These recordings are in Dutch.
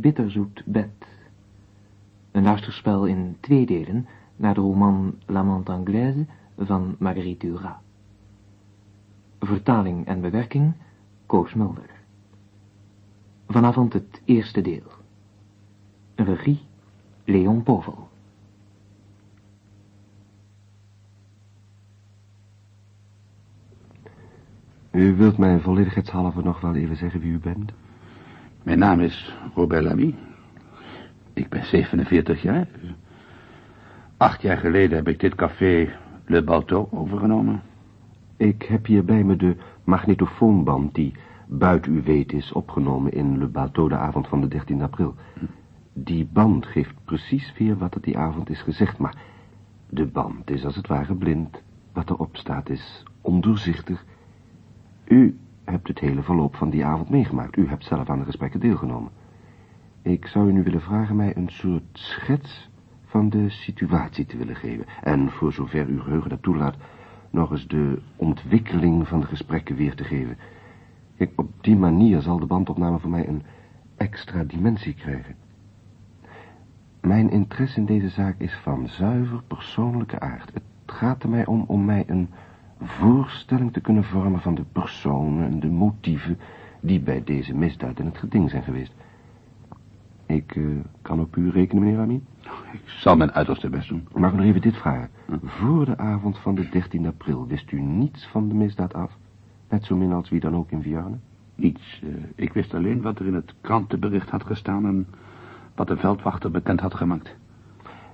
Bitterzoet Bed. Een luisterspel in twee delen naar de roman La Mante Anglaise van Marguerite Duras. Vertaling en bewerking Koos Mulder. Vanavond het eerste deel. Regie Leon Povel. U wilt mij volledigheidshalve nog wel even zeggen wie u bent? Mijn naam is Robert Lamy. Ik ben 47 jaar. Acht jaar geleden heb ik dit café Le Balto overgenomen. Ik heb hier bij me de magnetofoonband die buiten uw weten is opgenomen in Le Balto de avond van de 13 april. Die band geeft precies weer wat er die avond is gezegd, maar de band is als het ware blind. Wat erop staat is ondoorzichtig. U hebt het hele verloop van die avond meegemaakt. U hebt zelf aan de gesprekken deelgenomen. Ik zou u nu willen vragen mij een soort schets van de situatie te willen geven. En voor zover uw geheugen dat toelaat, nog eens de ontwikkeling van de gesprekken weer te geven. Op die manier zal de bandopname voor mij een extra dimensie krijgen. Mijn interesse in deze zaak is van zuiver persoonlijke aard. Het gaat er mij om om mij een voorstelling te kunnen vormen van de personen en de motieven die bij deze misdaad in het geding zijn geweest. Ik uh, kan op u rekenen, meneer Amin? Ik zal mijn uiterste best doen. Mag ik nog even dit vragen? Voor de avond van de 13 april wist u niets van de misdaad af? Net zo min als wie dan ook in Vianen? Niets. Uh, ik wist alleen wat er in het krantenbericht had gestaan en wat de veldwachter bekend had gemaakt.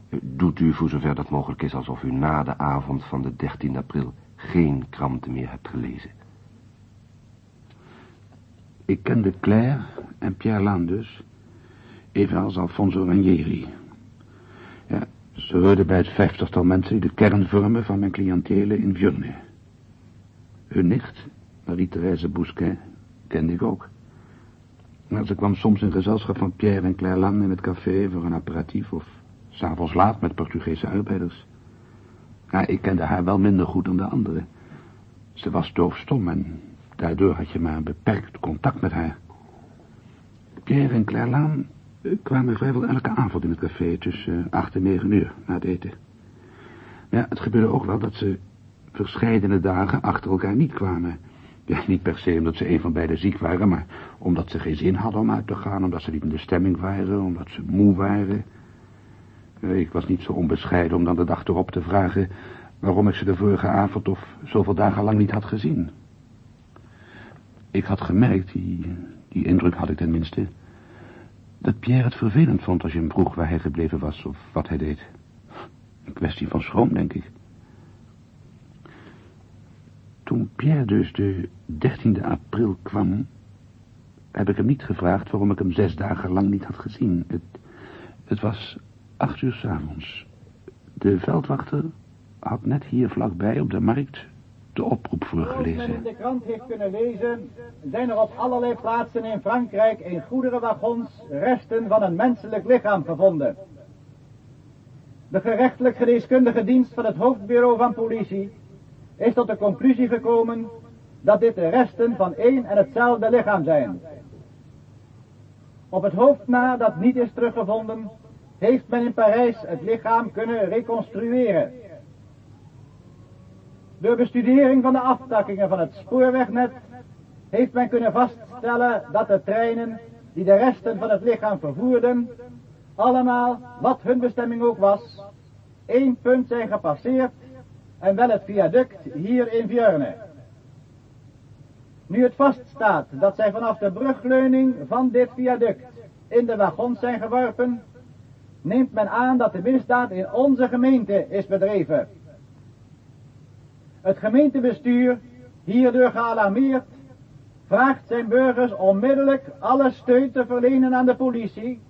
Uh, doet u voor zover dat mogelijk is alsof u na de avond van de 13 april geen kranten meer hebt gelezen? Ik kende Claire en Pierre Landus, evenals Alfonso Ranieri. Ja, ze hoorden bij het vijftigtal mensen die de kern vormen van mijn cliëntelen in Vierne. Hun nicht, Marie-Thérèse Bousquet, kende ik ook. Maar ze kwam soms in gezelschap van Pierre en Claire Lang in het café voor een aperitief of s'avonds laat met Portugese arbeiders. Ja, ik kende haar wel minder goed dan de anderen. Ze was doofstom en daardoor had je maar beperkt contact met haar. Pierre en Claire Laan kwamen vrijwel elke avond in het café tussen acht en negen uur na het eten. Ja, het gebeurde ook wel dat ze verscheidene dagen achter elkaar niet kwamen. Niet per se omdat ze een van beiden ziek waren, maar omdat ze geen zin hadden om uit te gaan, omdat ze niet in de stemming waren, omdat ze moe waren. Ik was niet zo onbescheiden om dan de dag erop te vragen waarom ik ze de vorige avond of zoveel dagen lang niet had gezien. Ik had gemerkt, die, die indruk had ik tenminste, dat Pierre het vervelend vond als je hem vroeg waar hij gebleven was of wat hij deed. Een kwestie van schroom, denk ik. Toen Pierre dus de 13e april kwam, heb ik hem niet gevraagd waarom ik hem zes dagen lang niet had gezien. Het, het was acht uur s'avonds. De veldwachter had net hier vlakbij op de markt de oproep voorgelezen. Zoals men in de krant heeft kunnen lezen, zijn er op allerlei plaatsen in Frankrijk in goederenwagons resten van een menselijk lichaam gevonden. De gerechtelijk geneeskundige dienst van het hoofdbureau van politie is tot de conclusie gekomen dat dit de resten van één en hetzelfde lichaam zijn. Op het hoofd na dat niet is teruggevonden, heeft men in Parijs het lichaam kunnen reconstrueren. Door bestudering van de aftakkingen van het spoorwegnet heeft men kunnen vaststellen dat de treinen die de resten van het lichaam vervoerden, allemaal, wat hun bestemming ook was, één punt zijn gepasseerd en wel het viaduct hier in Vierne. Nu het vaststaat dat zij vanaf de brugleuning van dit viaduct in de wagons zijn geworpen, neemt men aan dat de misdaad in onze gemeente is bedreven. Het gemeentebestuur, hierdoor gealarmeerd, vraagt zijn burgers onmiddellijk alle steun te verlenen aan de politie,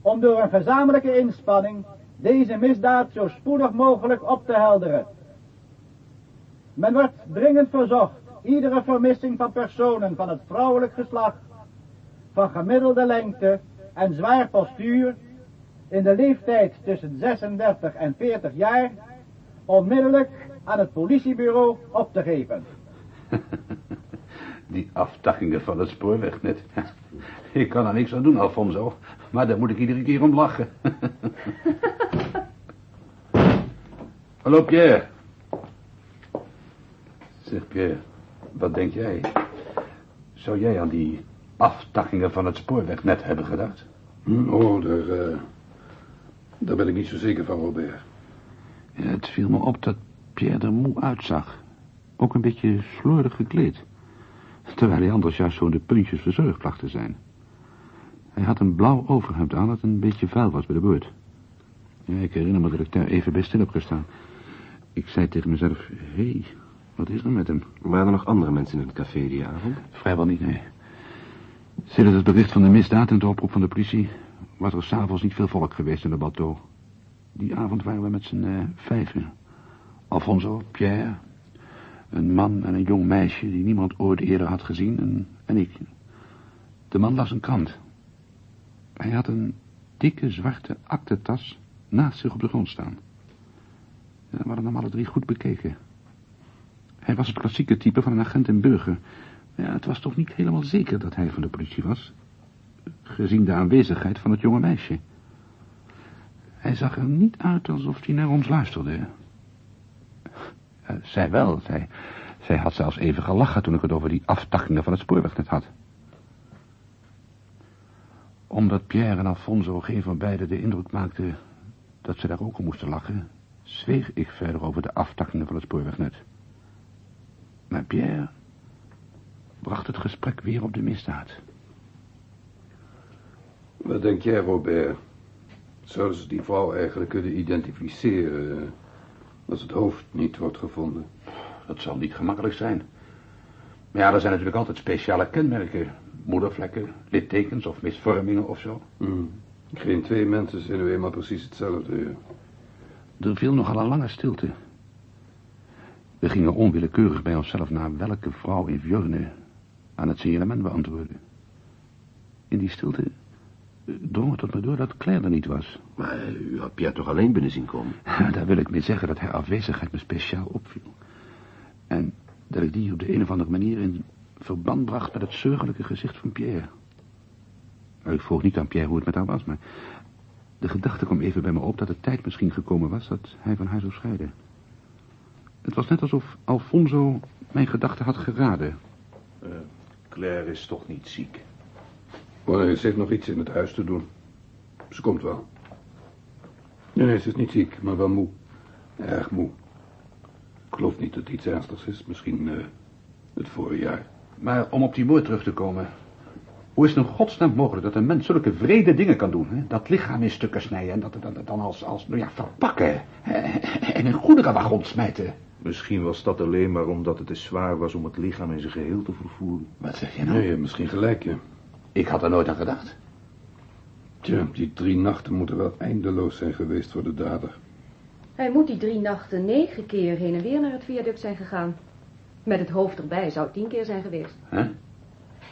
om door een gezamenlijke inspanning deze misdaad zo spoedig mogelijk op te helderen. Men wordt dringend verzocht iedere vermissing van personen van het vrouwelijk geslacht, van gemiddelde lengte en zwaar postuur, in de leeftijd tussen 36 en 40 jaar, onmiddellijk aan het politiebureau op te geven. Die aftakkingen van het spoorwegnet. Ik kan er niks aan doen, Alfonso. Maar daar moet ik iedere keer om lachen. Hallo, Pierre. Zeg, Pierre, wat denk jij? Zou jij aan die aftakkingen van het spoorwegnet hebben gedacht? Hm, oh, daar, eh, daar ben ik niet zo zeker van, Robert. Ja, het viel me op dat Pierre er moe uitzag. Ook een beetje slordig gekleed. Terwijl hij anders juist zo in de puntjes verzorgd placht te zijn. Hij had een blauw overhemd aan dat een beetje vuil was bij de beurt. Ja, ik herinner me dat ik daar even bij stil heb gestaan. Ik zei tegen mezelf, hé, hey, wat is er met hem? Waren er nog andere mensen in het café die avond? Vrijwel niet, nee. Sinds het bericht van de misdaad en de oproep van de politie... was er s'avonds niet veel volk geweest in de bateau. Die avond waren we met z'n uh, vijven. Alfonso, Pierre, een man en een jong meisje... die niemand ooit eerder had gezien en, en ik. De man las een krant. Hij had een dikke zwarte aktentas naast zich op de grond staan. We hadden hem alle drie goed bekeken. Hij was het klassieke type van een agent in burger. Ja, het was toch niet helemaal zeker dat hij van de politie was. Gezien de aanwezigheid van het jonge meisje. Hij zag er niet uit alsof hij naar ons luisterde. Uh, zij wel. Zij, zij had zelfs even gelachen toen ik het over die aftakkingen van het spoorwegnet had. Omdat Pierre en Alfonso geen van beiden de indruk maakten dat ze daar ook om moesten lachen, zweeg ik verder over de aftakkingen van het spoorwegnet. Maar Pierre bracht het gesprek weer op de misdaad. Wat denk jij, Robert? Zouden ze die vrouw eigenlijk kunnen identificeren als het hoofd niet wordt gevonden? Dat zal niet gemakkelijk zijn. Maar ja, er zijn natuurlijk altijd speciale kenmerken. Moedervlekken, littekens of misvormingen of zo. Hmm. Geen twee mensen zijn nu eenmaal precies hetzelfde. Er viel nogal een lange stilte. We gingen onwillekeurig bij onszelf naar welke vrouw in Vjörne aan het signalement beantwoorden. In die stilte eh, drong het tot me door dat Claire er niet was. Maar u had Pierre toch alleen binnen zien komen? Ja, daar wil ik mee zeggen dat haar afwezigheid me speciaal opviel. En dat ik die op de een of andere manier in verband bracht met het zorgelijke gezicht van Pierre. Nou, ik vroeg niet aan Pierre hoe het met haar was, maar... de gedachte kwam even bij me op dat de tijd misschien gekomen was dat hij van haar zou scheiden. Het was net alsof Alfonso mijn gedachten had geraden. Uh, Claire is toch niet ziek? Oh nee, ze heeft nog iets in het huis te doen. Ze komt wel. Nee, nee, ze is niet ziek, maar wel moe. Erg moe. Ik geloof niet dat het iets ernstigs is. Misschien uh, het vorige jaar. Maar om op die moord terug te komen... Hoe is het in godsnaam mogelijk dat een mens zulke vrede dingen kan doen? Hè? Dat lichaam in stukken snijden en dat, dat, dan als, als nou ja, verpakken. En een goederenwagon smijten. Misschien was dat alleen maar omdat het te zwaar was om het lichaam in zijn geheel te vervoeren. Wat zeg je nou? Nee, misschien gelijk, ja. Ik had er nooit aan gedacht. Tja, die drie nachten moeten wel eindeloos zijn geweest voor de dader. Hij moet die drie nachten negen keer heen en weer naar het viaduct zijn gegaan. Met het hoofd erbij zou het tien keer zijn geweest. Huh?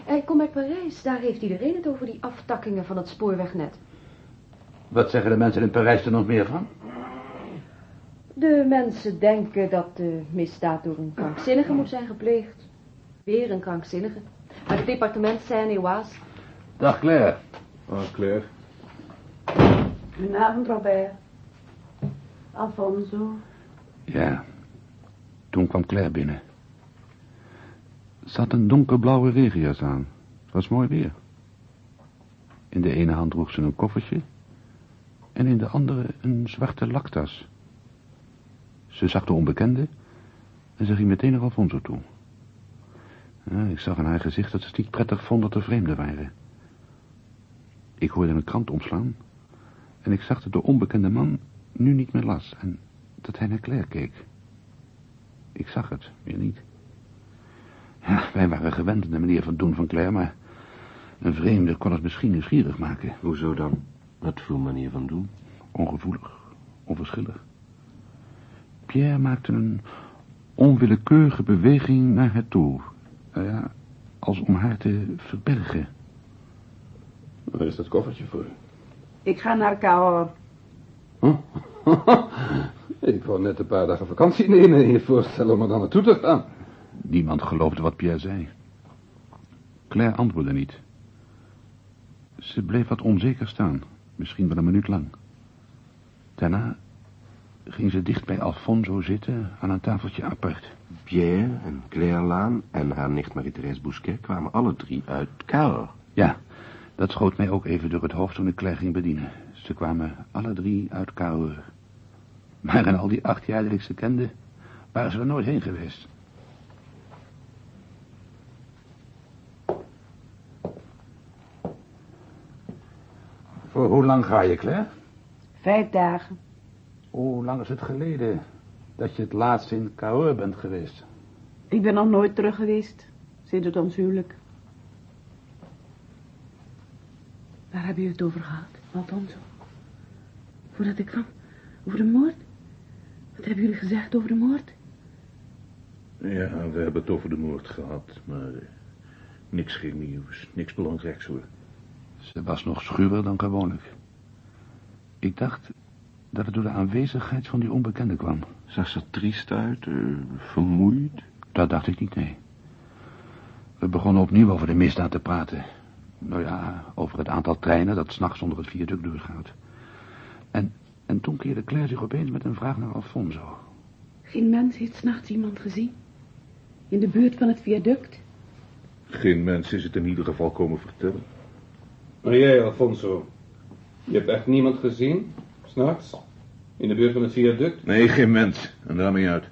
Hij komt uit Parijs, daar heeft iedereen het over die aftakkingen van het spoorwegnet. Wat zeggen de mensen in Parijs er nog meer van? De mensen denken dat de misdaad door een krankzinnige moet zijn gepleegd. Weer een krankzinnige. Uit het departement Seine-et-Oise. Dag Claire. Ah, Claire. Goedenavond, Robert. Alfonso. Ja, toen kwam Claire binnen. Ze had een donkerblauwe regenjas aan. Het was mooi weer. In de ene hand droeg ze een koffertje... en in de andere een zwarte laktas. Ze zag de onbekende en ze ging meteen naar Alfonso toe. Ja, ik zag aan haar gezicht dat ze het niet prettig vond dat er vreemden waren. Ik hoorde een krant omslaan en ik zag dat de onbekende man nu niet meer las en dat hij naar Claire keek. Ik zag het, weer niet. Ja, wij waren gewend aan de manier van doen van Claire, maar een vreemde kon het misschien nieuwsgierig maken. Hoezo dan? Wat voor manier van doen? Ongevoelig, onverschillig. Pierre maakte een onwillekeurige beweging naar haar toe. Nou ja, als om haar te verbergen. Waar is dat koffertje voor? Ik ga naar Cahors. Huh? ik wou net een paar dagen vakantie nemen en je voorstellen om er dan naartoe te gaan. Niemand geloofde wat Pierre zei. Claire antwoordde niet. Ze bleef wat onzeker staan, misschien wel een minuut lang. Daarna ging ze dicht bij Alfonso zitten aan een tafeltje apart. Pierre en Claire Laan en haar nicht Marie-Thérèse Bousquet kwamen alle drie uit Cahors. Ja, dat schoot mij ook even door het hoofd toen ik Claire ging bedienen. Ze kwamen alle drie uit Cahors. Maar in al die acht jaar dat ik ze kende, waren ze er nooit heen geweest. Voor hoe lang ga je, Claire? Vijf dagen. Hoe lang is het geleden dat je het laatst in Cahors bent geweest? Ik ben nog nooit terug geweest. Sinds het ons huwelijk. Waar heb je het over gehad, Alfonso? Voordat ik kwam? Over de moord? Wat hebben jullie gezegd over de moord? Ja, we hebben het over de moord gehad, maar eh, niks geen nieuws, niks belangrijks hoor. Ze was nog schuwer dan gewoonlijk. Ik dacht dat het door de aanwezigheid van die onbekende kwam. Zag ze er triest uit, eh, vermoeid? Dat dacht ik niet, nee. We begonnen opnieuw over de misdaad te praten. Nou ja, over het aantal treinen dat s'nachts onder het viaduct doorgaat. En, en toen keerde Claire zich opeens met een vraag naar Alfonso. Geen mens heeft s'nachts iemand gezien? In de buurt van het viaduct? Geen mens is het in ieder geval komen vertellen. Maar jij, Alfonso, je hebt echt niemand gezien, s'nachts, in de buurt van het viaduct? Nee, geen mens. En daarmee uit.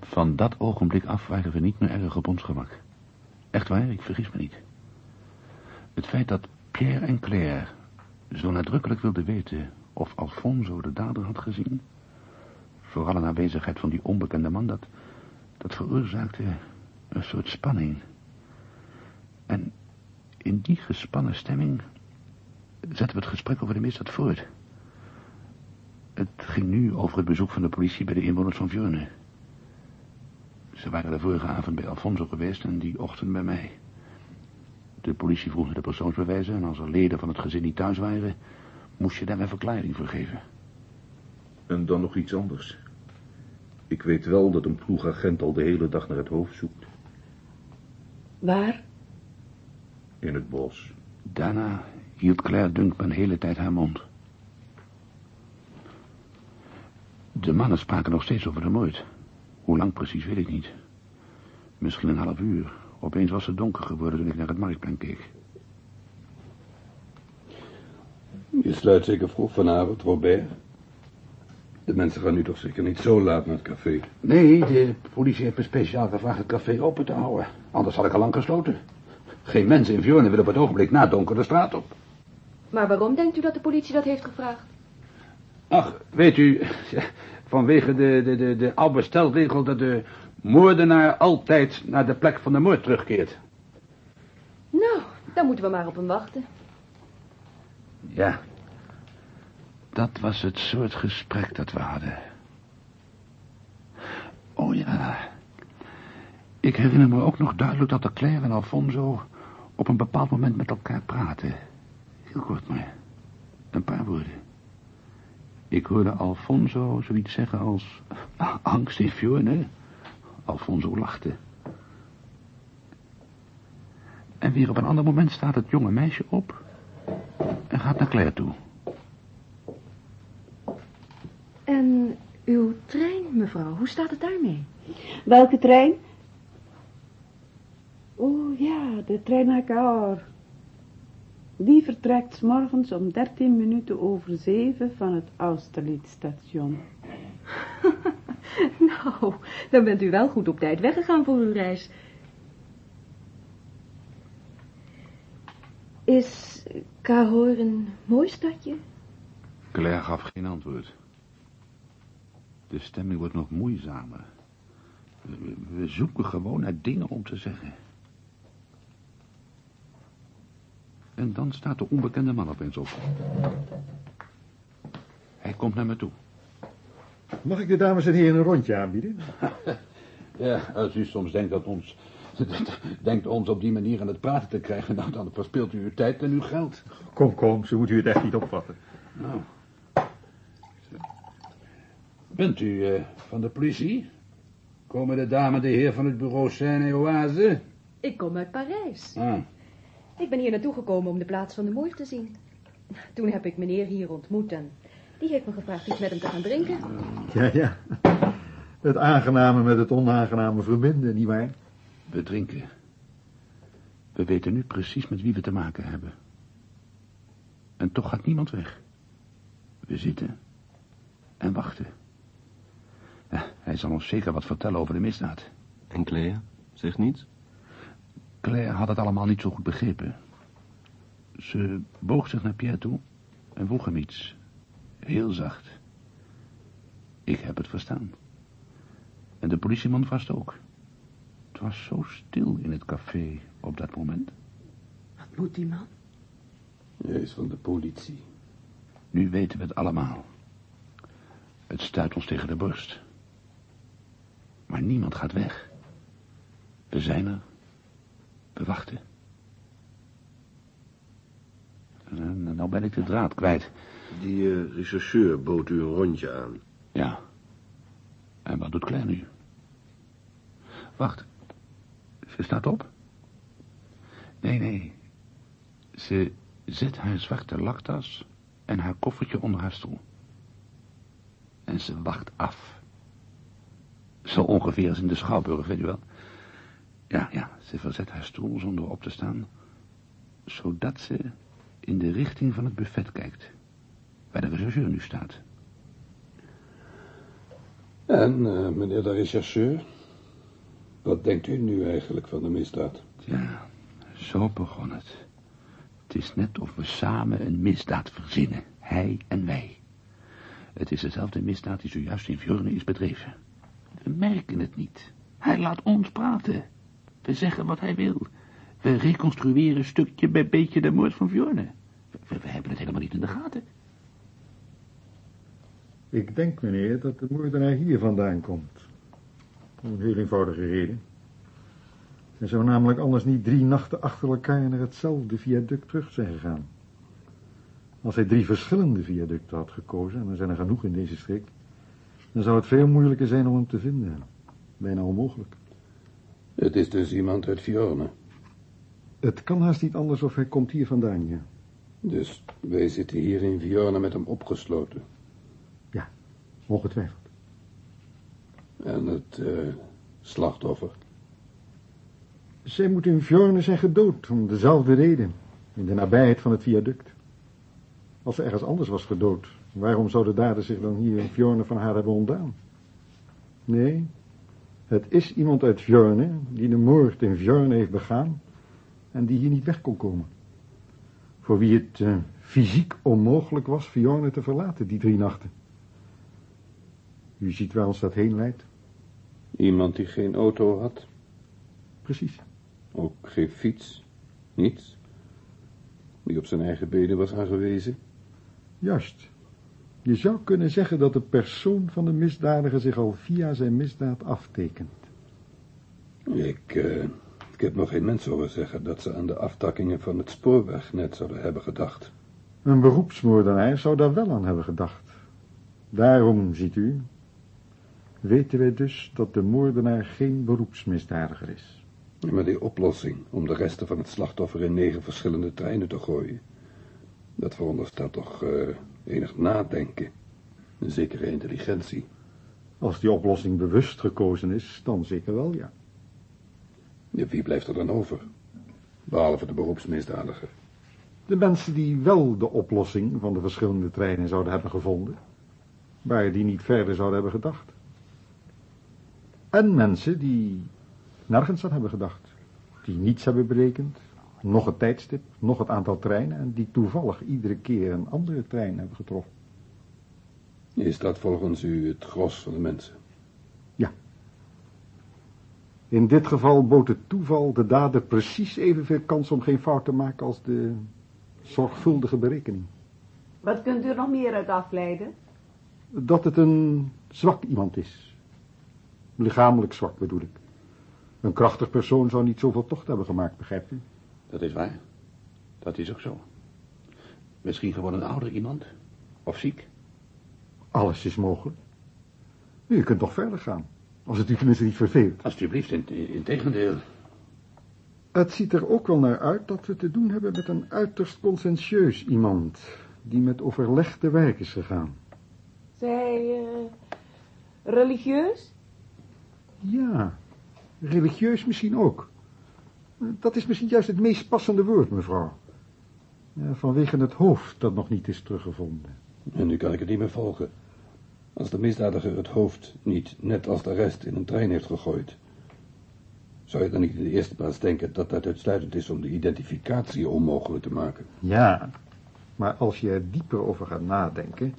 Van dat ogenblik af waren we niet meer erg op ons gemak. Echt waar, ik vergis me niet. Het feit dat Pierre en Claire zo nadrukkelijk wilden weten of Alfonso de dader had gezien, vooral in aanwezigheid van die onbekende man, dat, dat veroorzaakte een soort spanning. En in die gespannen stemming zetten we het gesprek over de misdaad voort. Het ging nu over het bezoek van de politie bij de inwoners van Vierne. Ze waren de vorige avond bij Alfonso geweest en die ochtend bij mij. De politie vroeg naar de persoonsbewijzen en als er leden van het gezin niet thuis waren, moest je daar een verklaring voor geven. En dan nog iets anders. Ik weet wel dat een ploegagent al de hele dag naar het hoofd zoekt. Waar? In het bos. Daarna hield Claire Dunk een hele tijd haar mond. De mannen spraken nog steeds over de moord. Hoe lang precies weet ik niet. Misschien een half uur. Opeens was het donker geworden toen ik naar het marktplein keek. Je sluit zeker vroeg vanavond, Robert. De mensen gaan nu toch zeker niet zo laat naar het café. Nee, de politie heeft me speciaal gevraagd het café open te houden. Anders had ik al lang gesloten. Geen mensen in Viorne willen op het ogenblik na donker de straat op. Maar waarom denkt u dat de politie dat heeft gevraagd? Ach, weet u, vanwege de, de, de, de oude stelregel dat de moordenaar altijd naar de plek van de moord terugkeert. Nou, dan moeten we maar op hem wachten. Ja, dat was het soort gesprek dat we hadden. Oh ja, ik herinner me ook nog duidelijk dat de Claire en Alfonso op een bepaald moment met elkaar praten. Heel kort maar, een paar woorden. Ik hoorde Alfonso zoiets zeggen als angst in Fjorne. Alfonso lachte. En weer op een ander moment staat het jonge meisje op en gaat naar Claire toe. En uw trein, mevrouw, hoe staat het daarmee? Welke trein? Oh ja, de trein naar Cahors. Die vertrekt 's morgens om 13 minuten over zeven van het Austerlitz-station. nou, dan bent u wel goed op tijd weggegaan voor uw reis. Is Cahors een mooi stadje? Claire gaf geen antwoord. De stemming wordt nog moeizamer. We zoeken gewoon naar dingen om te zeggen. En dan staat de onbekende man opeens op. Hij komt naar me toe. Mag ik de dames en heren een rondje aanbieden? Ja, als u soms denkt dat ons... denkt ons op die manier aan het praten te krijgen... Nou, dan verspeelt u uw tijd en uw geld. Kom, kom, zo moet u het echt niet opvatten. Nou. Bent u eh, van de politie? Komen de dame de heer van het bureau Seine Oase? Ik kom uit Parijs. Ah, Ik ben hier naartoe gekomen om de plaats van de moord te zien. Toen heb ik meneer hier ontmoet en die heeft me gevraagd iets met hem te gaan drinken. Ja, ja. Het aangename met het onaangename verbinden, nietwaar? We drinken. We weten nu precies met wie we te maken hebben. En toch gaat niemand weg. We zitten en wachten. Ja, hij zal ons zeker wat vertellen over de misdaad. En Claire? Zegt niets? Claire had het allemaal niet zo goed begrepen. Ze boog zich naar Pierre toe en vroeg hem iets. Heel zacht. Ik heb het verstaan. En de politieman vast ook. Het was zo stil in het café op dat moment. Wat moet die man? Hij is van de politie. Nu weten we het allemaal. Het stuit ons tegen de borst. Maar niemand gaat weg. We zijn er. We wachten. En nou ben ik de draad kwijt. Die eh, rechercheur bood u een rondje aan. Ja. En wat doet Claire nu? Wacht. Ze staat op? Nee, nee. Ze zet haar zwarte laktas en haar koffertje onder haar stoel. En ze wacht af. Zo ongeveer als in de Schouwburg, weet u wel. Ja, ja, ze verzet haar stoel zonder op te staan, zodat ze in de richting van het buffet kijkt, waar de rechercheur nu staat. En, eh, meneer de rechercheur, wat denkt u nu eigenlijk van de misdaad? Ja, zo begon het. Het is net of we samen een misdaad verzinnen, hij en wij. Het is dezelfde misdaad die zojuist in Fjorne is bedreven. We merken het niet. Hij laat ons praten. We zeggen wat hij wil. We reconstrueren stukje bij beetje de moord van Fjorne. We, we hebben het helemaal niet in de gaten. Ik denk, meneer, dat de moordenaar hier vandaan komt. Om een heel eenvoudige reden. Hij zou namelijk anders niet drie nachten achter elkaar naar hetzelfde viaduct terug zijn gegaan. Als hij drie verschillende viaducten had gekozen, en er zijn er genoeg in deze streek, dan zou het veel moeilijker zijn om hem te vinden. Bijna onmogelijk. Het is dus iemand uit Fjorne. Het kan haast niet anders of hij komt hier vandaan, ja. Dus wij zitten hier in Fjorne met hem opgesloten. Ongetwijfeld. En het eh, slachtoffer? Zij moet in Fjorne zijn gedood, om dezelfde reden. In de nabijheid van het viaduct. Als ze ergens anders was gedood, waarom zou de dader zich dan hier in Fjorne van haar hebben ontdaan? Nee, het is iemand uit Fjorne die de moord in Fjorne heeft begaan en die hier niet weg kon komen. Voor wie het eh, fysiek onmogelijk was Fjorne te verlaten die drie nachten. U ziet waar ons dat heen leidt? Iemand die geen auto had? Precies. Ook geen fiets? Niets? Die op zijn eigen benen was aangewezen? Juist. Je zou kunnen zeggen dat de persoon van de misdadiger zich al via zijn misdaad aftekent. Ik, uh, ik heb nog geen mens horen zeggen dat ze aan de aftakkingen van het spoorwegnet zouden hebben gedacht. Een beroepsmoordenaar zou daar wel aan hebben gedacht. Daarom, ziet u, weten wij dus dat de moordenaar geen beroepsmisdadiger is. Maar die oplossing om de resten van het slachtoffer in negen verschillende treinen te gooien, dat veronderstelt toch uh, enig nadenken, een zekere intelligentie. Als die oplossing bewust gekozen is, dan zeker wel, ja. ja wie blijft er dan over? Behalve de beroepsmisdadiger. De mensen die wel de oplossing van de verschillende treinen zouden hebben gevonden, maar die niet verder zouden hebben gedacht. En mensen die nergens aan hebben gedacht. Die niets hebben berekend. Nog het tijdstip, nog het aantal treinen. En die toevallig iedere keer een andere trein hebben getroffen. Is dat volgens u het gros van de mensen? Ja. In dit geval bood het toeval de dader precies evenveel kans om geen fout te maken als de zorgvuldige berekening. Wat kunt u nog meer uit afleiden? Dat het een zwak iemand is. Lichamelijk zwak bedoel ik. Een krachtig persoon zou niet zoveel tocht hebben gemaakt, begrijpt u? Dat is waar. Dat is ook zo. Misschien gewoon een ouder iemand. Of ziek. Alles is mogelijk. U kunt toch verder gaan. Als het u tenminste niet verveelt. Alsjeblieft, in, in tegendeel. Het ziet er ook wel naar uit dat we te doen hebben met een uiterst conscientieus iemand, die met overleg te werk is gegaan. Zij, eh, religieus? Ja, religieus misschien ook. Dat is misschien juist het meest passende woord, mevrouw. Vanwege het hoofd dat nog niet is teruggevonden. En nu kan ik het niet meer volgen. Als de misdadiger het hoofd niet, net als de rest, in een trein heeft gegooid... zou je dan niet in de eerste plaats denken dat dat uitsluitend is om de identificatie onmogelijk te maken? Ja, maar als je er dieper over gaat nadenken,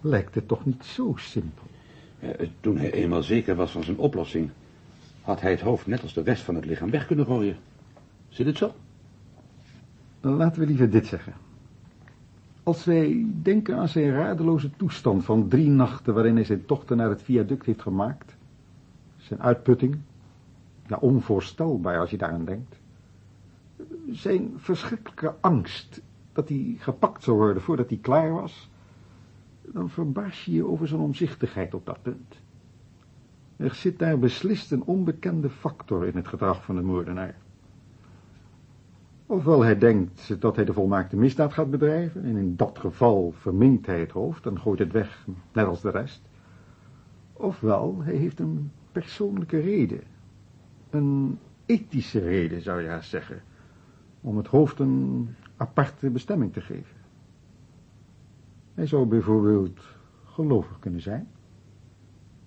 lijkt het toch niet zo simpel. Ja, toen hij eenmaal zeker was van zijn oplossing, had hij het hoofd net als de rest van het lichaam weg kunnen gooien. Zit het zo? Laten we liever dit zeggen. Als wij denken aan zijn radeloze toestand van drie nachten waarin hij zijn tochten naar het viaduct heeft gemaakt, zijn uitputting, ja onvoorstelbaar als je daaraan denkt, zijn verschrikkelijke angst dat hij gepakt zou worden voordat hij klaar was, dan verbaas je je over zijn omzichtigheid op dat punt. Er zit daar beslist een onbekende factor in het gedrag van de moordenaar. Ofwel hij denkt dat hij de volmaakte misdaad gaat bedrijven, en in dat geval verminkt hij het hoofd en gooit het weg, net als de rest. Ofwel hij heeft een persoonlijke reden, een ethische reden zou je haast zeggen, om het hoofd een aparte bestemming te geven. Hij zou bijvoorbeeld gelovig kunnen zijn,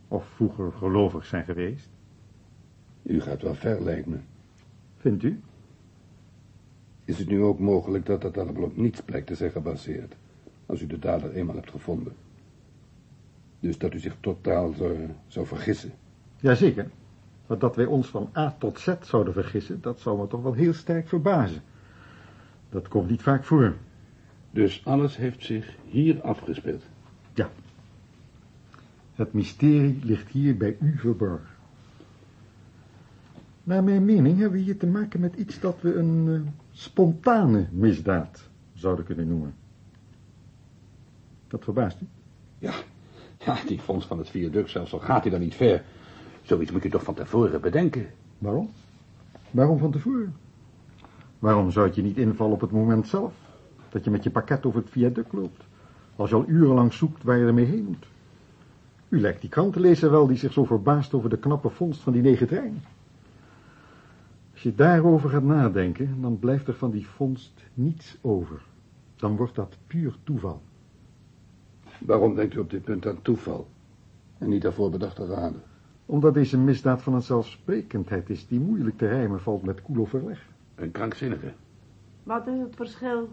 of vroeger gelovig zijn geweest. U gaat wel ver, lijkt me. Vindt u? Is het nu ook mogelijk dat dat allemaal op niets blijkt te zijn gebaseerd, als u de dader eenmaal hebt gevonden? Dus dat u zich totaal zou, zou vergissen? Jazeker. Maar dat wij ons van A tot Z zouden vergissen, dat zou me toch wel heel sterk verbazen. Dat komt niet vaak voor. Dus alles heeft zich hier afgespeeld? Ja. Het mysterie ligt hier bij u verborgen. Naar mijn mening hebben we hier te maken met iets dat we een uh, spontane misdaad zouden kunnen noemen. Dat verbaast u? Ja, ja, die fonds van het viaduct, zelfs al gaat hij dan niet ver. Zoiets moet je toch van tevoren bedenken. Waarom? Waarom van tevoren? Waarom zou het je niet invallen op het moment zelf? Dat je met je pakket over het viaduct loopt. Als je al urenlang zoekt waar je ermee heen moet. U lijkt die krantenlezer wel die zich zo verbaast over de knappe vondst van die negen treinen. Als je daarover gaat nadenken, dan blijft er van die vondst niets over. Dan wordt dat puur toeval. Waarom denkt u op dit punt aan toeval? En niet aan voorbedachte raden? Omdat deze misdaad van een zelfsprekendheid is die moeilijk te rijmen valt met koel overleg. Een krankzinnige. Wat is het verschil?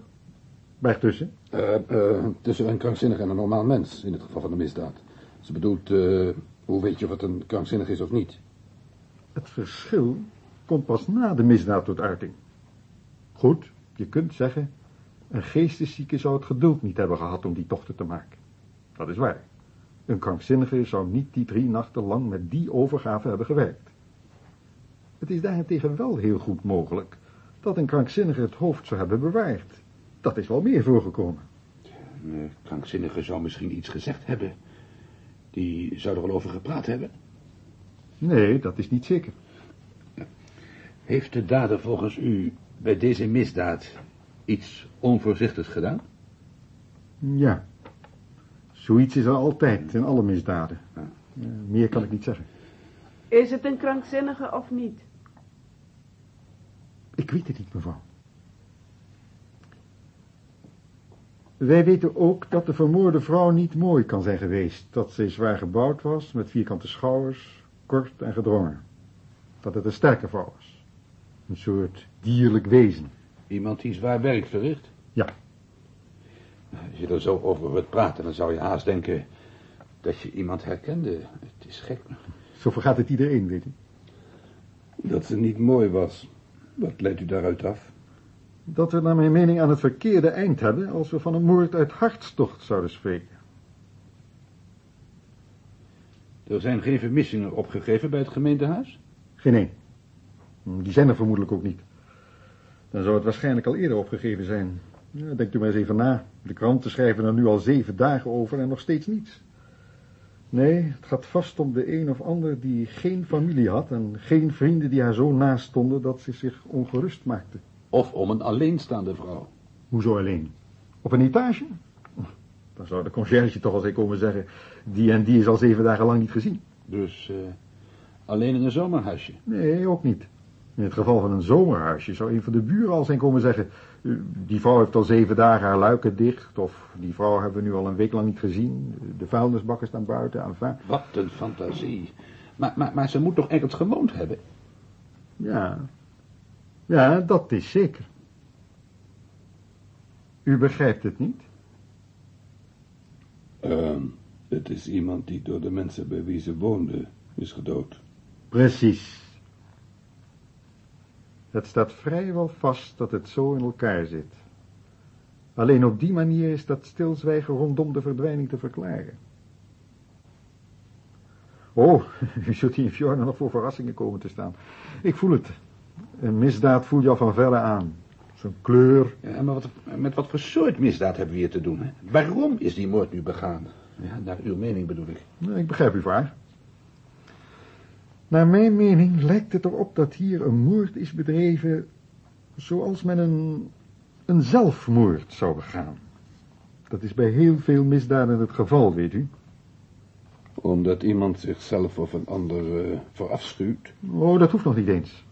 Tussen? Uh, uh, tussen een krankzinnige en een normaal mens, in het geval van de misdaad. Ze bedoelt, uh, hoe weet je of het een krankzinnig is of niet? Het verschil komt pas na de misdaad tot uiting. Goed, je kunt zeggen, een geesteszieke zou het geduld niet hebben gehad om die tochten te maken. Dat is waar. Een krankzinnige zou niet die drie nachten lang met die overgave hebben gewerkt. Het is daarentegen wel heel goed mogelijk dat een krankzinnige het hoofd zou hebben bewaard. Dat is wel meer voorgekomen. Een krankzinnige zou misschien iets gezegd hebben. Die zou er wel over gepraat hebben. Nee, dat is niet zeker. Heeft de dader volgens u bij deze misdaad iets onvoorzichtigs gedaan? Ja. Zoiets is er altijd in alle misdaden. Ja, meer kan ik niet zeggen. Is het een krankzinnige of niet? Ik weet het niet, mevrouw. Wij weten ook dat de vermoorde vrouw niet mooi kan zijn geweest. Dat ze zwaar gebouwd was, met vierkante schouders, kort en gedrongen. Dat het een sterke vrouw was. Een soort dierlijk wezen. Iemand die zwaar werk verricht? Ja. Als je er zo over wilt praten, dan zou je haast denken dat je iemand herkende. Het is gek. Zo vergaat het iedereen, weet u. Dat ze niet mooi was. Wat leidt u daaruit af? Dat we naar mijn mening aan het verkeerde eind hebben als we van een moord uit hartstocht zouden spreken. Er zijn geen vermissingen opgegeven bij het gemeentehuis? Geen één. Die zijn er vermoedelijk ook niet. Dan zou het waarschijnlijk al eerder opgegeven zijn. Ja, denkt u maar eens even na. De kranten schrijven er nu al zeven dagen over en nog steeds niets. Nee, het gaat vast om de een of ander die geen familie had en geen vrienden die haar zo naast stonden dat ze zich ongerust maakte. Of om een alleenstaande vrouw. Hoezo alleen? Op een etage? Dan zou de conciërge toch als ik komen zeggen, die en die is al zeven dagen lang niet gezien. Dus eh, alleen in een zomerhuisje. Nee, ook niet. In het geval van een zomerhuisje zou een van de buren al zijn komen zeggen... "Eh, die vrouw heeft al zeven dagen haar luiken dicht... of die vrouw hebben we nu al een week lang niet gezien... de vuilnisbakken staan buiten, enfin... Wat een fantasie. Maar, maar, maar ze moet toch ergens gewoond hebben? Ja, ja, dat is zeker. U begrijpt het niet? Ehm, het is iemand die door de mensen bij wie ze woonde is gedood. Precies. Het staat vrijwel vast dat het zo in elkaar zit. Alleen op die manier is dat stilzwijgen rondom de verdwijning te verklaren. Oh, u zult hier in nog voor verrassingen komen te staan. Ik voel het. Een misdaad voel je al van verre aan. Zijn kleur. Ja, maar wat, met wat voor soort misdaad hebben we hier te doen? Hè? Waarom is die moord nu begaan? Ja, naar uw mening bedoel ik. Nou, Ik begrijp u vraag. Naar mijn mening lijkt het erop dat hier een moord is bedreven zoals men een, een zelfmoord zou begaan. Dat is bij heel veel misdaden het geval, weet u. Omdat iemand zichzelf of een ander eh, verafschuwt. Oh, dat hoeft nog niet eens.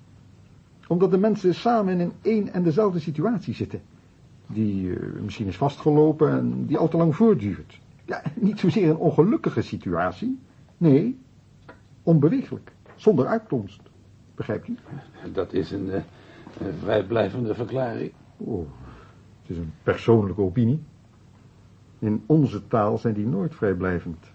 Omdat de mensen samen in één en dezelfde situatie zitten. Die eh, misschien is vastgelopen en die al te lang voortduurt. Ja, niet zozeer een ongelukkige situatie. Nee, onbewegelijk. Zonder uitkomst. Begrijpt u? Dat is een, eh, een vrijblijvende verklaring. Oh, het is een persoonlijke opinie. In onze taal zijn die nooit vrijblijvend.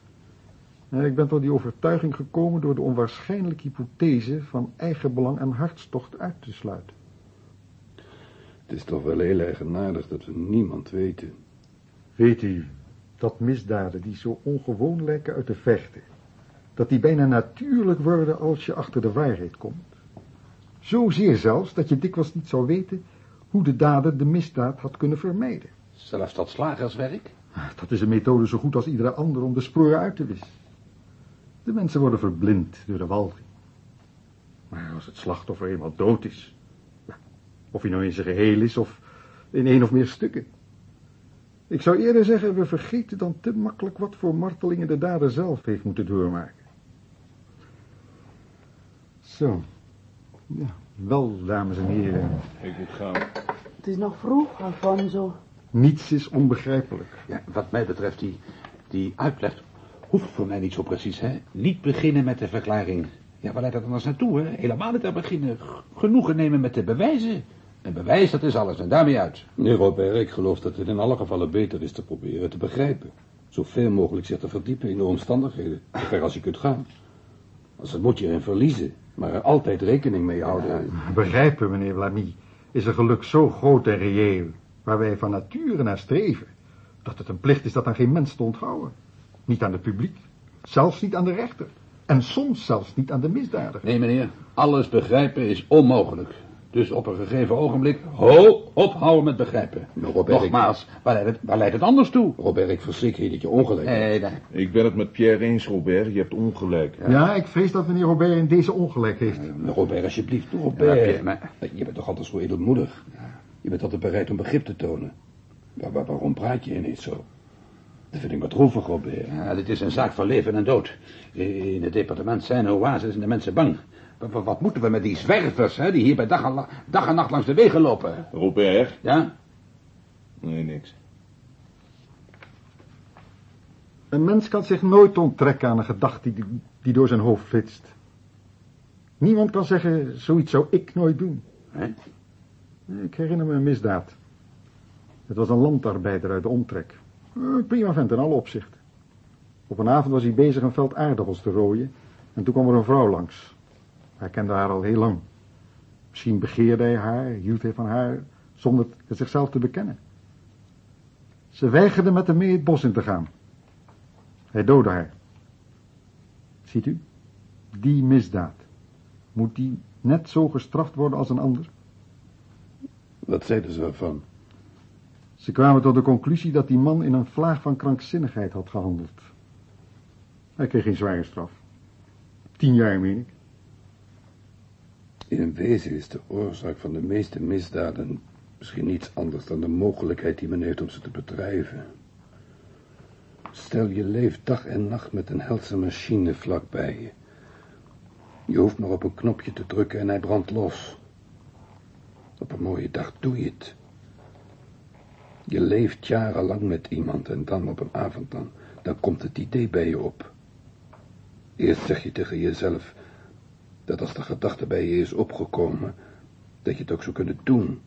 Ik ben tot die overtuiging gekomen door de onwaarschijnlijke hypothese van eigenbelang en hartstocht uit te sluiten. Het is toch wel heel eigenaardig dat we niemand weten. Weet u, dat misdaden die zo ongewoon lijken uit te vechten, dat die bijna natuurlijk worden als je achter de waarheid komt. Zozeer zelfs dat je dikwijls niet zou weten hoe de dader de misdaad had kunnen vermijden. Zelfs dat slagerswerk? Dat is een methode zo goed als iedere andere om de sporen uit te wissen. De mensen worden verblind door de walging. Maar als het slachtoffer eenmaal dood is, ja, of hij nou in zijn geheel is of in één of meer stukken. Ik zou eerder zeggen, we vergeten dan te makkelijk wat voor martelingen de dader zelf heeft moeten doormaken. Zo. Ja, wel, dames en heren. Ik moet gaan. Het is nog vroeg, Alfonso. Niets is onbegrijpelijk. Ja, wat mij betreft, die, die uitleg hoeft voor mij niet zo precies, hè? Niet beginnen met de verklaring. Ja, waar leidt dat anders naartoe, hè? Helemaal niet aan beginnen. Genoegen nemen met de bewijzen. Een bewijs, dat is alles, en daarmee uit. Nee, Robert, ik geloof dat het in alle gevallen beter is te proberen te begrijpen. Zoveel mogelijk zich te verdiepen in de omstandigheden, zover als je kunt gaan. Als het moet je erin verliezen, maar er altijd rekening mee houden. Begrijpen, meneer Lamy, is een geluk zo groot en reëel, waar wij van nature naar streven, dat het een plicht is dat aan geen mens te onthouden. Niet aan het publiek, zelfs niet aan de rechter, en soms zelfs niet aan de misdadiger. Nee, meneer, alles begrijpen is onmogelijk. Dus op een gegeven ogenblik, ho, ophouden met begrijpen. Nou, Robert, Nogmaals, waar leidt, het, waar leidt het anders toe? Robert, ik verzeker je dat je ongelijk hebt. Nee, nee. Ik ben het met Pierre eens, Robert. Je hebt ongelijk. Ja, ik vrees dat meneer Robert in deze ongelijk heeft. Robert, alsjeblieft, doe Ja, Robert. Pierre, maar- Je bent toch altijd zo edelmoedig? Je bent altijd bereid om begrip te tonen. Maar waarom praat je ineens zo? Dat vind ik wat droevig, Robert. Ja, dit is een zaak van leven en dood. In het departement zijn oases en de mensen bang. Wat, moeten we met die zwervers, hè, die hier bij dag en, dag en nacht langs de wegen lopen? Robert? Ja? Nee, niks. Een mens kan zich nooit onttrekken aan een gedachte die, die door zijn hoofd flitst. Niemand kan zeggen, zoiets zou ik nooit doen. Hè? Ik herinner me een misdaad. Het was een landarbeider uit de omtrek. Een prima vent in alle opzichten. Op een avond was hij bezig een veld aardappels te rooien en toen kwam er een vrouw langs. Hij kende haar al heel lang. Misschien begeerde hij haar, hield hij van haar, zonder het zichzelf te bekennen. Ze weigerde met hem mee het bos in te gaan. Hij doodde haar. Ziet u? Die misdaad. Moet die net zo gestraft worden als een ander? Wat zeiden ze ervan? Ze kwamen tot de conclusie dat die man in een vlaag van krankzinnigheid had gehandeld. Hij kreeg geen zware straf. Tien jaar, meen ik. In wezen is de oorzaak van de meeste misdaden misschien niets anders dan de mogelijkheid die men heeft om ze te bedrijven. Stel je leeft dag en nacht met een helse machine vlakbij je. Je hoeft maar op een knopje te drukken en hij brandt los. Op een mooie dag doe je het. Je leeft jarenlang met iemand en dan op een avond dan, dan komt het idee bij je op. Eerst zeg je tegen jezelf dat als de gedachte bij je is opgekomen, dat je het ook zou kunnen doen,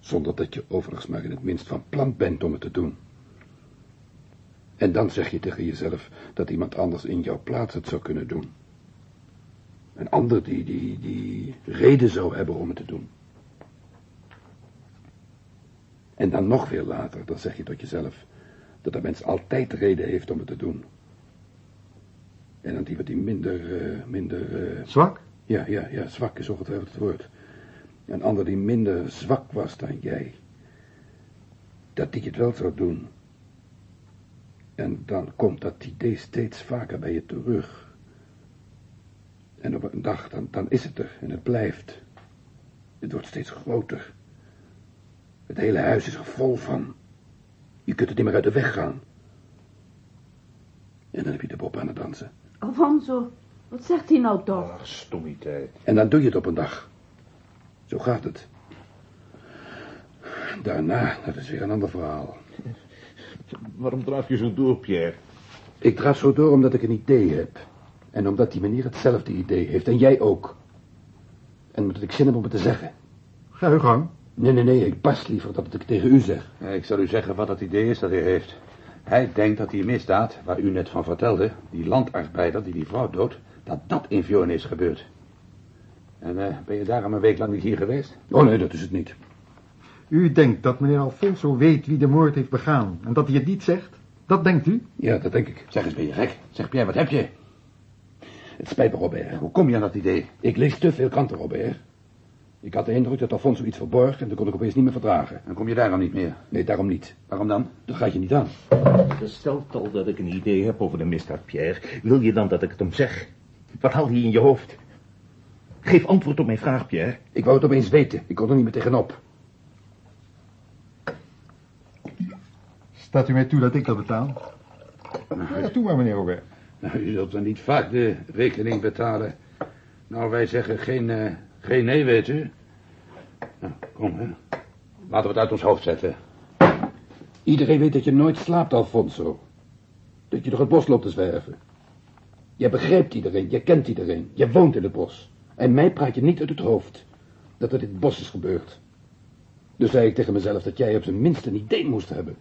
zonder dat je overigens maar in het minst van plan bent om het te doen. En dan zeg je tegen jezelf dat iemand anders in jouw plaats het zou kunnen doen. Een ander die, die, die reden zou hebben om het te doen. En dan nog veel later, dan zeg je tot jezelf dat de mens altijd reden heeft om het te doen. En dan die wat die minder, uh, minder... Uh, zwak? Ja, ja, ja, zwak is ongetwijfeld het woord. Een ander die minder zwak was dan jij. Dat die het wel zou doen. En dan komt dat idee steeds vaker bij je terug. En op een dag, dan, dan is het er en het blijft. Het wordt steeds groter. Het hele huis is er vol van. Je kunt het niet meer uit de weg gaan. En dan heb je de Bob aan het dansen. Alfonso, wat zegt hij nou toch? Ach, stommiteit. En dan doe je het op een dag. Zo gaat het. Daarna, dat is weer een ander verhaal. Waarom draaf je zo door, Pierre? Ik draaf zo door omdat ik een idee heb. En omdat die meneer hetzelfde idee heeft. En jij ook. En omdat ik zin heb om het te zeggen. Ga uw gang. Nee, nee, nee. Ik barst liever dat ik tegen u zeg. Ja, ik zal u zeggen wat het idee is dat hij heeft. Hij denkt dat die misdaad, waar u net van vertelde... die landarbeider die die vrouw doodt... dat dat in Fjorn is gebeurd. En uh, ben je daarom een week lang niet hier geweest? Oh nee, dat is het niet. U denkt dat meneer Alfonso weet wie de moord heeft begaan... en dat hij het niet zegt? Dat denkt u? Ja, dat denk ik. Zeg eens, ben je gek? Zeg Pierre, wat heb je? Het spijt me, Robert. Hoe kom je aan dat idee? Ik lees te veel kranten, Robert. Ik had de indruk dat Alfonso iets verborg en dat kon ik opeens niet meer verdragen. En kom je daarom niet meer? Nee, daarom niet. Waarom dan? Dat gaat je niet aan. Gesteld al dat ik een idee heb over de misdaad, Pierre, wil je dan dat ik het hem zeg? Wat haal je in je hoofd? Geef antwoord op mijn vraag, Pierre. Ik wou het opeens weten. Ik kon er niet meer tegenop. Staat u mij toe dat ik dat betaal? Ja, toe maar, meneer Robert. Nou, u zult dan niet vaak de rekening betalen. Nou, wij zeggen geen, uh, geen nee, weet u. Nou, kom, hè. Laten we het uit ons hoofd zetten. Iedereen weet dat je nooit slaapt, Alfonso. Dat je door het bos loopt te zwerven. Je begrijpt iedereen, je kent iedereen, je woont in het bos. En mij praat je niet uit het hoofd dat het in het bos is gebeurd. Dus zei ik tegen mezelf dat jij op zijn minst een idee moest hebben.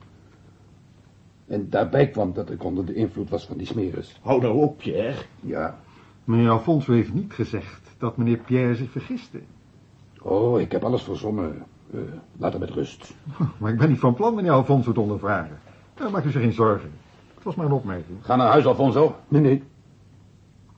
En daarbij kwam dat ik onder de invloed was van die smeres. Hou nou op, Pierre. Ja. Meneer Alfonso heeft niet gezegd dat meneer Pierre zich vergiste. Oh, ik heb alles verzonnen. Uh, laat hem met rust. Maar ik ben niet van plan meneer Alfonso te ondervragen. Nou, maak u zich geen zorgen. Het was maar een opmerking. Ga naar huis, Alfonso. Nee, nee.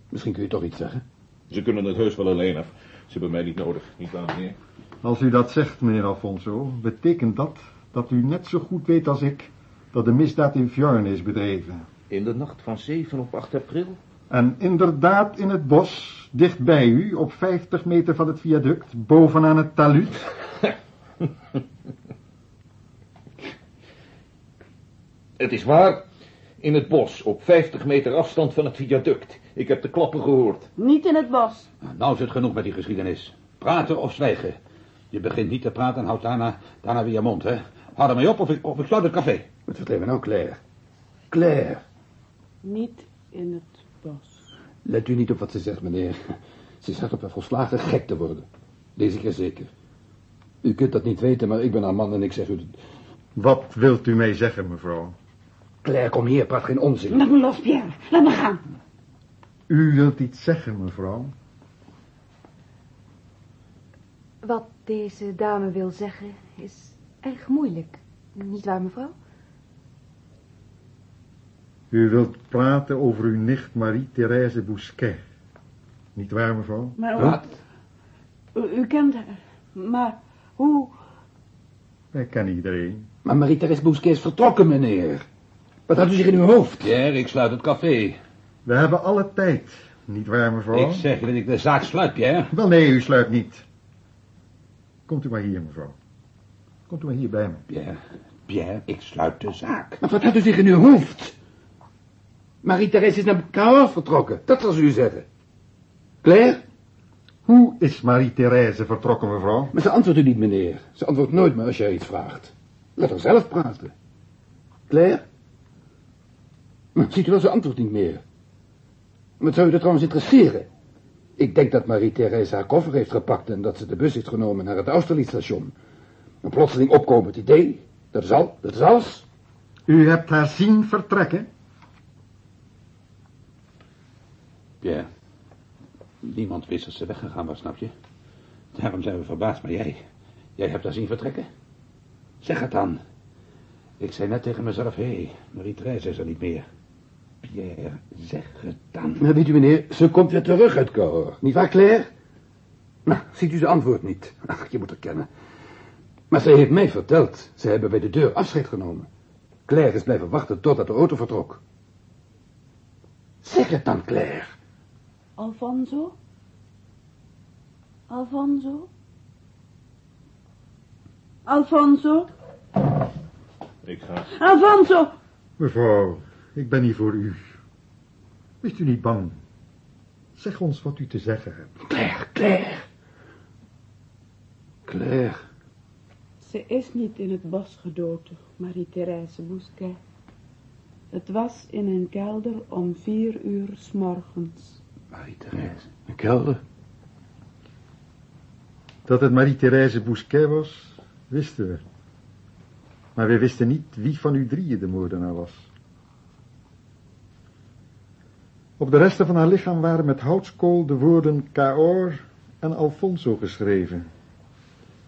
Misschien kun je toch iets zeggen. Ze kunnen het heus wel alleen af. Ze hebben mij niet nodig, niet waar, meneer? Als u dat zegt, meneer Alfonso, betekent dat dat u net zo goed weet als ik dat de misdaad in Fjorn is bedreven. In de nacht van 7 op 8 april? En inderdaad in het bos, dicht bij u, op 50 meter van het viaduct, bovenaan het talud. het is waar. In het bos, op 50 meter afstand van het viaduct. Ik heb de klappen gehoord. Niet in het bos. Nou is het genoeg met die geschiedenis. Praten of zwijgen. Je begint niet te praten en houdt daarna, daarna weer je mond, hè. Hou ermee op of ik, of ik sluit het café. Wat vertellen we nou, Claire? Claire. Niet in het Let u niet op wat ze zegt, meneer. Ze zegt op een volslagen gek te worden. Deze keer zeker. U kunt dat niet weten, maar ik ben haar man en ik zeg u... Wat wilt u mij zeggen, mevrouw? Claire, kom hier, praat geen onzin. Laat me los, Pierre. Laat me gaan. U wilt iets zeggen, mevrouw? Wat deze dame wil zeggen is erg moeilijk. Niet waar, mevrouw? U wilt praten over uw nicht Marie-Thérèse Bousquet. Niet waar, mevrouw? Maar wat? U, u kent haar. Maar hoe... Wij kennen iedereen. Maar Marie-Thérèse Bousquet is vertrokken, meneer. Wat had u zich in uw hoofd? Ja, ik sluit het café. We hebben alle tijd, niet waar, mevrouw? Ik zeg dat ik de zaak sluit, Pierre. Wel, nee, u sluit niet. Komt u maar hier, mevrouw. Komt u maar hier bij me. Pierre, Pierre, ik sluit de zaak. Maar wat had u zich in uw hoofd? Marie-Thérèse is naar Cahors vertrokken. Dat zal ze u zeggen. Claire? Hoe is Marie-Thérèse vertrokken, mevrouw? Maar ze antwoordt u niet, meneer. Ze antwoordt nooit meer als jij iets vraagt. Laat haar zelf praten. Claire? Maar ziet u wel, ze antwoordt niet meer. Wat zou u er trouwens interesseren? Ik denk dat Marie-Thérèse haar koffer heeft gepakt en dat ze de bus heeft genomen naar het Austerlitz-station. Een plotseling opkomend idee. Dat is al, dat is alles. U hebt haar zien vertrekken? Ja. Niemand wist dat ze weggegaan was, snap je? Daarom zijn we verbaasd, maar jij... Jij hebt haar zien vertrekken? Zeg het dan. Ik zei net tegen mezelf, hé, hey, Marie-Thérèse is er niet meer. Pierre, zeg het dan. Maar weet u, meneer, ze komt weer terug uit Cahors. Niet waar, Claire? Nou, ziet u zijn antwoord niet. Ach, je moet er kennen. Maar zij heeft mij verteld, ze hebben bij de deur afscheid genomen. Claire is blijven wachten totdat de auto vertrok. Zeg het dan, Claire. Alfonso? Alfonso? Alfonso? Ik ga. Alfonso! Mevrouw, ik ben hier voor u. Wees u niet bang. Zeg ons wat u te zeggen hebt. Claire, Claire. Claire. Ze is niet in het bos gedood, Marie-Thérèse Bousquet. Het was in een kelder om vier uur s morgens. Marie-Thérèse, een kelder? Dat het Marie-Thérèse Bousquet was, wisten we. Maar we wisten niet wie van u drieën de moordenaar was. Op de resten van haar lichaam waren met houtskool de woorden Cahors en Alfonso geschreven.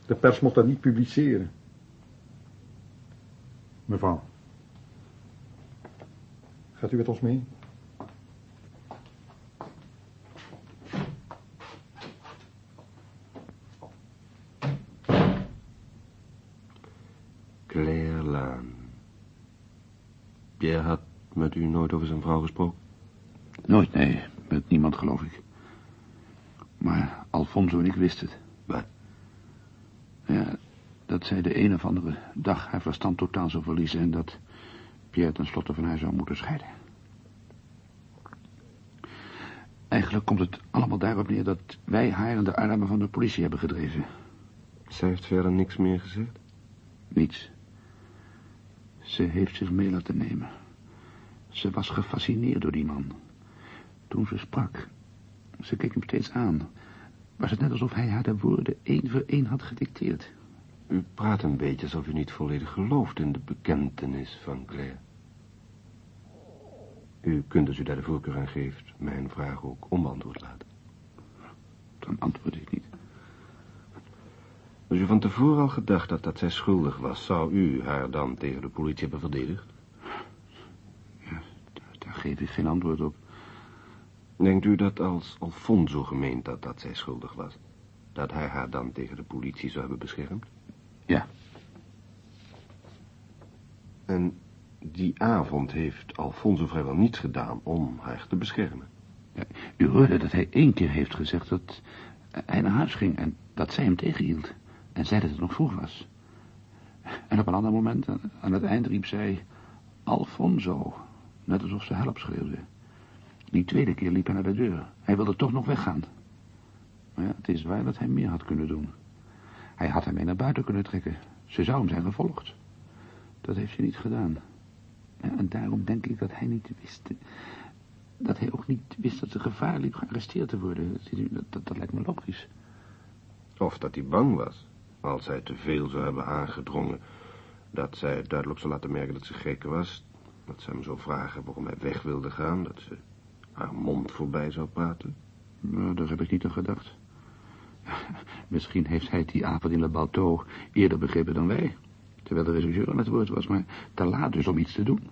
De pers mocht dat niet publiceren. Mevrouw. Gaat u met ons mee? Claire Laan. Pierre had met u nooit over zijn vrouw gesproken? Nooit, nee. Met niemand, geloof ik. Maar Alfonso en ik wisten het. Wat? Ja, dat zij de een of andere dag haar verstand totaal zou verliezen... en dat Pierre tenslotte van haar zou moeten scheiden. Eigenlijk komt het allemaal daarop neer dat wij haar in de armen van de politie hebben gedreven. Zij heeft verder niks meer gezegd? Niets. Ze heeft zich mee laten nemen. Ze was gefascineerd door die man. Toen ze sprak, ze keek hem steeds aan. Was het net alsof hij haar de woorden één voor één had gedicteerd. U praat een beetje alsof u niet volledig gelooft in de bekentenis van Claire. U kunt, als u daar de voorkeur aan geeft, mijn vraag ook onbeantwoord laten. Dan antwoord ik niet. Als u van tevoren al gedacht had dat zij schuldig was, zou u haar dan tegen de politie hebben verdedigd? Ja, daar geef ik geen antwoord op. Denkt u dat als Alfonso gemeend had dat zij schuldig was, dat hij haar dan tegen de politie zou hebben beschermd? Ja. En die avond heeft Alfonso vrijwel niets gedaan om haar te beschermen. Ja, u hoorde dat hij één keer heeft gezegd dat hij naar huis ging en dat zij hem tegenhield. En zei dat het nog vroeg was. En op een ander moment, aan het eind, riep zij... Alfonso, net alsof ze help schreeuwde. Die tweede keer liep hij naar de deur. Hij wilde toch nog weggaan. Maar ja, het is waar dat hij meer had kunnen doen. Hij had hem mee naar buiten kunnen trekken. Ze zou hem zijn gevolgd. Dat heeft hij niet gedaan. En daarom denk ik dat hij niet wist... Dat hij ook niet wist dat ze gevaar liep gearresteerd te worden. Dat, dat lijkt me logisch. Of dat hij bang was, als hij te veel zou hebben aangedrongen. Dat zij duidelijk zou laten merken dat ze gek was. Dat ze hem zou vragen waarom hij weg wilde gaan. Dat ze haar mond voorbij zou praten. Nou, daar heb ik niet aan gedacht. Misschien heeft hij die avond in Le Balteau eerder begrepen dan wij. Terwijl de regisseur aan het woord was, maar te laat dus om iets te doen.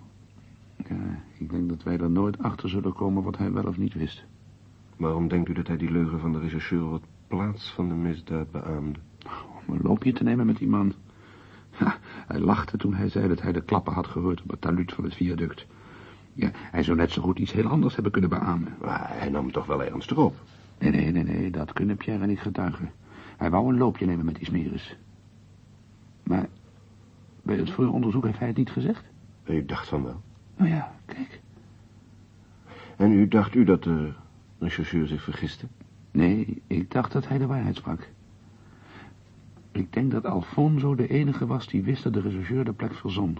Ja, ik denk dat wij er nooit achter zullen komen wat hij wel of niet wist. Waarom denkt u dat hij die leugen van de regisseur op plaats van de misdaad beaamde? Om een loopje te nemen met die man. Ha, hij lachte toen hij zei dat hij de klappen had gehoord op het taluut van het viaduct. Ja, hij zou net zo goed iets heel anders hebben kunnen beamen. Maar hij nam toch wel ernstig op. Nee, nee, nee, nee, dat kunnen Pierre niet getuigen. Hij wou een loopje nemen met Ismeris. Maar bij het vooronderzoek heeft hij het niet gezegd? U dacht van wel. Nou ja, kijk. En u dacht u dat de rechercheur zich vergiste? Nee, ik dacht dat hij de waarheid sprak. Ik denk dat Alfonso de enige was die wist dat de rechercheur de plek verzon.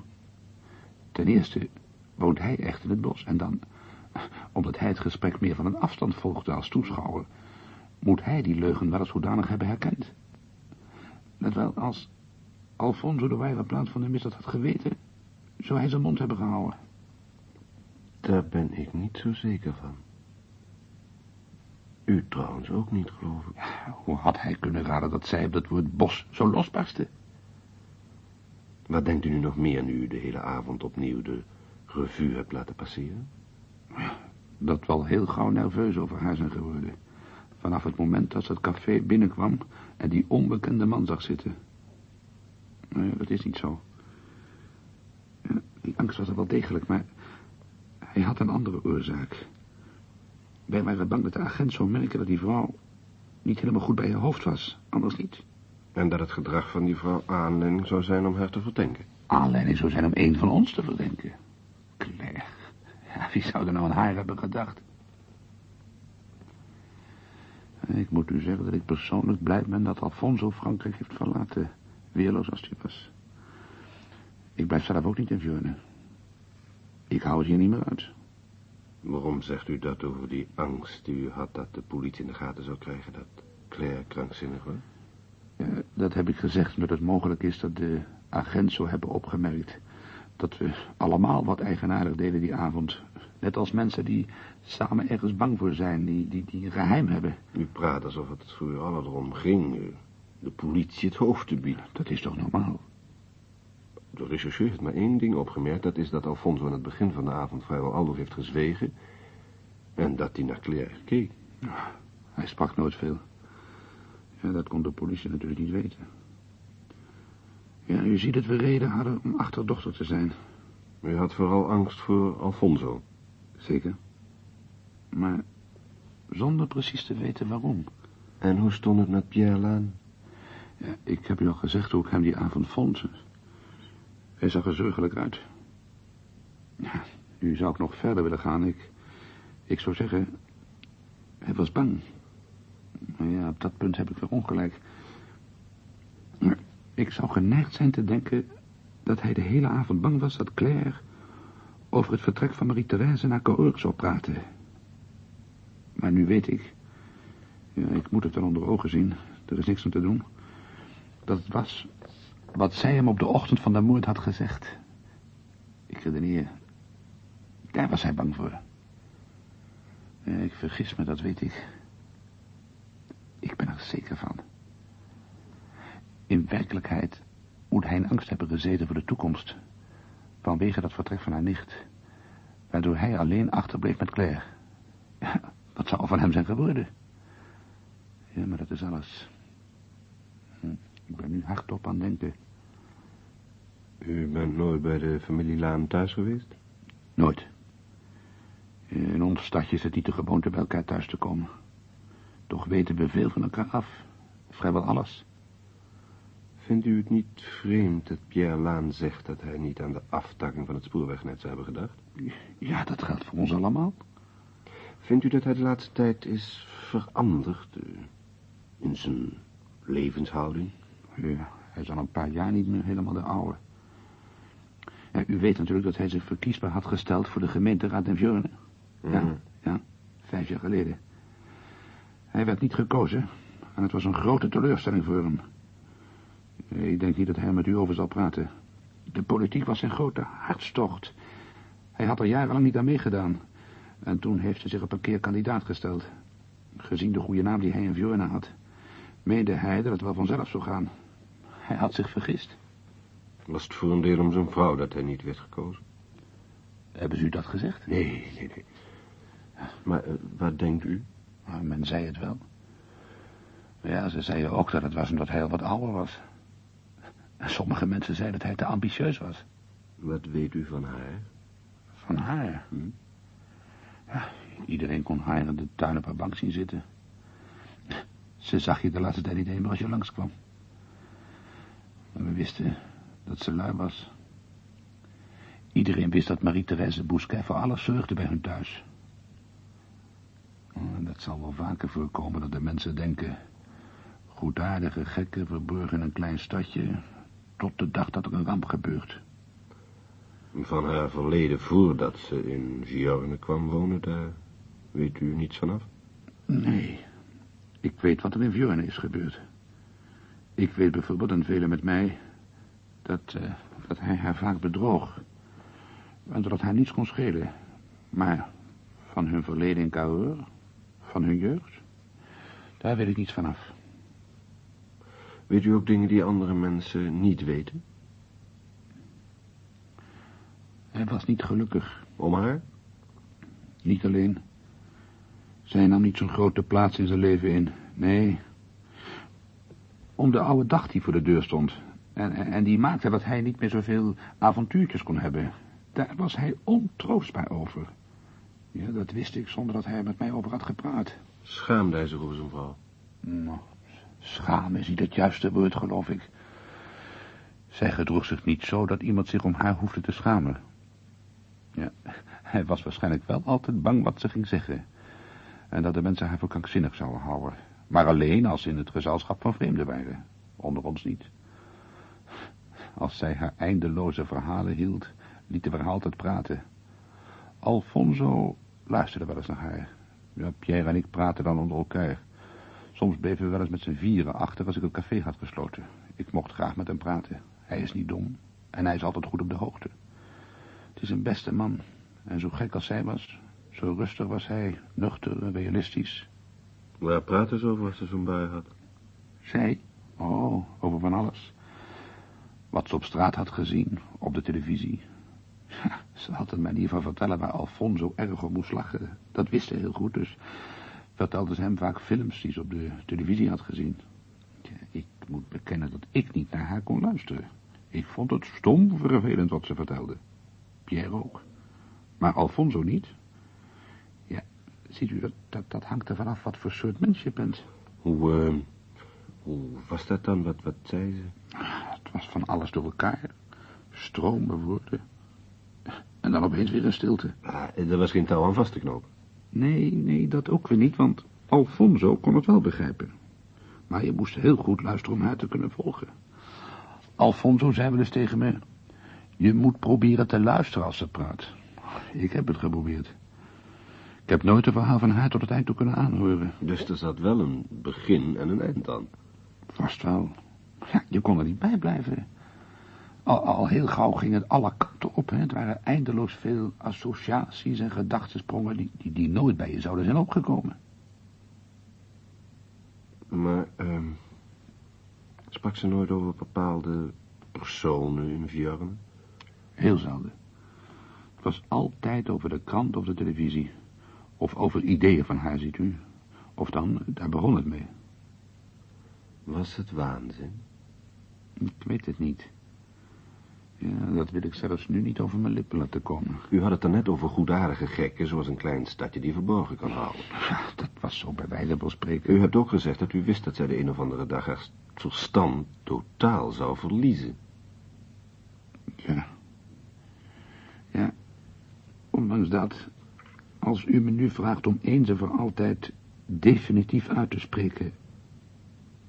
Ten eerste woont hij echt in het bos. En dan, omdat hij het gesprek meer van een afstand volgde als toeschouwer, moet hij die leugen wel als zodanig hebben herkend. Net wel als Alfonso de ware plaats van de misdaad had geweten, zou hij zijn mond hebben gehouden. Daar ben ik niet zo zeker van. U trouwens ook niet, geloof ik. Hoe had hij kunnen raden dat zij op dat woord bos zo losbarstte? Wat denkt u nu nog meer nu u de hele avond opnieuw de revue hebt laten passeren? Dat wel heel gauw nerveus over haar zijn geworden. Vanaf het moment dat ze het café binnenkwam en die onbekende man zag zitten. Nee, dat is niet zo. Die angst was er wel degelijk, maar hij had een andere oorzaak. Wij waren bang dat de agent zou merken dat die vrouw niet helemaal goed bij haar hoofd was. Anders niet. En dat het gedrag van die vrouw aanleiding zou zijn om haar te verdenken. Aanleiding zou zijn om een van ons te verdenken. Claire. Ja, wie zou er nou aan haar hebben gedacht? Ik moet u zeggen dat ik persoonlijk blij ben dat Alfonso Frankrijk heeft verlaten. Weerloos als hij was. Ik blijf zelf ook niet in Veurne. Ik hou het hier niet meer uit. Waarom zegt u dat over die angst die u had dat de politie in de gaten zou krijgen dat Claire krankzinnig was? Ja, dat heb ik gezegd omdat het mogelijk is dat de agent zou hebben opgemerkt dat we allemaal wat eigenaardig deden die avond. Net als mensen die samen ergens bang voor zijn, die, die, die een geheim hebben. U praat alsof het voor u allen erom ging de politie het hoofd te bieden. Dat is toch normaal? De rechercheur heeft maar één ding opgemerkt. Dat is dat Alfonso aan het begin van de avond vrijwel alles heeft gezwegen. En dat hij naar Claire keek. Ja, hij sprak nooit veel. Ja, dat kon de politie natuurlijk niet weten. Ja, u ziet dat we reden hadden om achterdochter te zijn. U had vooral angst voor Alfonso. Zeker. Maar zonder precies te weten waarom. En hoe stond het met Pierre Laan? Ja, ik heb u al gezegd hoe ik hem die avond vond. Hij zag er zorgelijk uit. Ja, nu zou ik nog verder willen gaan. Ik, ik zou zeggen, hij was bang. Maar ja, op dat punt heb ik weer ongelijk. Ik zou geneigd zijn te denken dat hij de hele avond bang was dat Claire over het vertrek van Marie-Thérèse naar Cahors zou praten. Maar nu weet ik, ja, ik moet het wel onder ogen zien, er is niks aan te doen, dat het was wat zij hem op de ochtend van de moord had gezegd. Ik redeneer, daar was hij bang voor. Ja, ik vergis me, dat weet ik. Ik ben er zeker van. In werkelijkheid moet hij in angst hebben gezeten voor de toekomst. Vanwege dat vertrek van haar nicht. Waardoor hij alleen achterbleef met Claire. Wat zou van hem zijn geworden? Ja, maar dat is alles. Hm, ik ben nu hardop aan denken. U bent nooit bij de familie Laan thuis geweest? Nooit. In ons stadje is het niet de gewoonte bij elkaar thuis te komen. Toch weten we veel van elkaar af. Vrijwel alles. Vindt u het niet vreemd dat Pierre Laan zegt dat hij niet aan de aftakking van het spoorwegnet zou hebben gedacht? Ja, dat geldt voor ons allemaal. Vindt u dat hij de laatste tijd is veranderd eh, in zijn levenshouding? Ja, hij is al een paar jaar niet meer helemaal de oude. Ja, u weet natuurlijk dat hij zich verkiesbaar had gesteld voor de gemeenteraad in Vjörne. Ja, Mhm. ja, vijf jaar geleden. Hij werd niet gekozen en het was een grote teleurstelling voor hem. Ik denk niet dat hij er met u over zal praten. De politiek was zijn grote hartstocht. Hij had er jarenlang niet aan meegedaan. En toen heeft hij zich op een keer kandidaat gesteld. Gezien de goede naam die hij in Vjörne had, meende hij dat het wel vanzelf zou gaan. Hij had zich vergist. Was het voor een deel om zijn vrouw dat hij niet werd gekozen? Hebben ze u dat gezegd? Nee, nee, nee. Maar eh, wat denkt u? Nou, men zei het wel. Ja, ze zeiden ook dat het was omdat hij al wat ouder was. En sommige mensen zeiden dat hij te ambitieus was. Wat weet u van haar? Van haar? Ja, iedereen kon haar in de tuin op haar bank zien zitten. Ze zag je de laatste tijd niet eenmaal als je langskwam. Maar we wisten dat ze lui was. Iedereen wist dat Marie-Thérèse Bousquet voor alles zorgde bij hun thuis. En dat zal wel vaker voorkomen dat de mensen denken... goedaardige gekken verborgen in een klein stadje... tot de dag dat er een ramp gebeurt. Van haar verleden voordat ze in Giorne kwam wonen, daar weet u niets vanaf? Nee, ik weet wat er in Viorne is gebeurd. Ik weet bijvoorbeeld, en velen met mij, dat, eh, dat hij haar vaak bedroog. En dat haar niets kon schelen. Maar van hun verleden in Cahors, van hun jeugd, daar weet ik niets vanaf. Weet u ook dingen die andere mensen niet weten? Hij was niet gelukkig. Om haar? Niet alleen. Zij nam niet zo'n grote plaats in zijn leven in. Nee. Om de oude dag die voor de deur stond. En, en, die maakte dat hij niet meer zoveel avontuurtjes kon hebben. Daar was hij ontroostbaar over. Ja, dat wist ik zonder dat hij met mij over had gepraat. Schaamde hij zich over zijn vrouw? Nou, schaam is niet het juiste woord, geloof ik. Zij gedroeg zich niet zo dat iemand zich om haar hoefde te schamen. Ja, hij was waarschijnlijk wel altijd bang wat ze ging zeggen. En dat de mensen haar voor krankzinnig zouden houden. Maar alleen als ze in het gezelschap van vreemden waren. Onder ons niet. Als zij haar eindeloze verhalen hield, lieten we haar altijd praten. Alfonso luisterde wel eens naar haar. Ja, Pierre en ik praten dan onder elkaar. Soms bleven we wel eens met z'n vieren achter als ik het café had gesloten. Ik mocht graag met hem praten. Hij is niet dom en hij is altijd goed op de hoogte. Het is een beste man. En zo gek als zij was, zo rustig was hij, nuchter en realistisch. Waar praten ze over als ze zo'n bui had? Zij? Oh, over van alles. Wat ze op straat had gezien, op de televisie. Ze had het mij niet van vertellen waar Alfonso erg op moest lachen. Dat wist ze heel goed, dus vertelde ze hem vaak films die ze op de televisie had gezien. Ik moet bekennen dat ik niet naar haar kon luisteren. Ik vond het stom vervelend wat ze vertelde. Pierre ook. Maar Alfonso niet. Ja, ziet u, dat, dat, dat hangt er vanaf wat voor soort mens je bent. Hoe, uh, hoe was dat dan? Wat, wat zei ze? Was van alles door elkaar. Stromen woorden. En dan opeens weer een stilte. Ah, er was geen touw aan vast te knopen. Nee, nee, dat ook weer niet, want Alfonso kon het wel begrijpen. Maar je moest heel goed luisteren om haar te kunnen volgen. Alfonso zei wel eens tegen me... Je moet proberen te luisteren als ze praat. Ik heb het geprobeerd. Ik heb nooit een verhaal van haar tot het eind toe kunnen aanhoren. Dus er zat wel een begin en een eind aan. Vast wel. Ja, je kon er niet bij blijven. Al, al heel gauw ging het alle kanten op. Hè. Het waren eindeloos veel associaties en gedachtensprongen die, die, die nooit bij je zouden zijn opgekomen. Maar, ehm, sprak ze nooit over bepaalde personen in Viarne? Heel zelden. Het was altijd over de krant of de televisie. Of over ideeën van haar, ziet u. Of dan, daar begon het mee. Was het waanzin? Ik weet het niet. Ja, dat wil ik zelfs nu niet over mijn lippen laten komen. U had het er net over goedaardige gekken, zoals een klein stadje die verborgen kan houden. Ja, dat was zo bij wijze van spreken. U hebt ook gezegd dat u wist dat zij de een of andere dag haar verstand totaal zou verliezen. Ja. Ja. Ondanks dat, als u me nu vraagt om eens en voor altijd definitief uit te spreken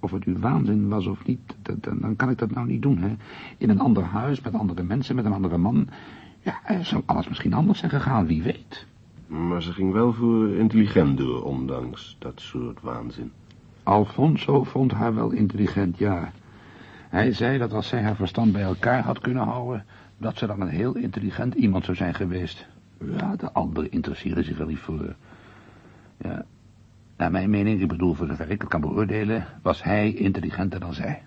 of het uw waanzin was of niet, dan, dan kan ik dat nou niet doen, hè. In een ander huis, met andere mensen, met een andere man. Ja, zou alles misschien anders zijn gegaan, wie weet. Maar ze ging wel voor intelligent door, ondanks dat soort waanzin. Alfonso vond haar wel intelligent, ja. Hij zei dat als zij haar verstand bij elkaar had kunnen houden... dat ze dan een heel intelligent iemand zou zijn geweest. Ja, de anderen interesseren zich er niet voor. Ja, naar mijn mening, ik bedoel voor zover ik het kan beoordelen, was hij intelligenter dan zij.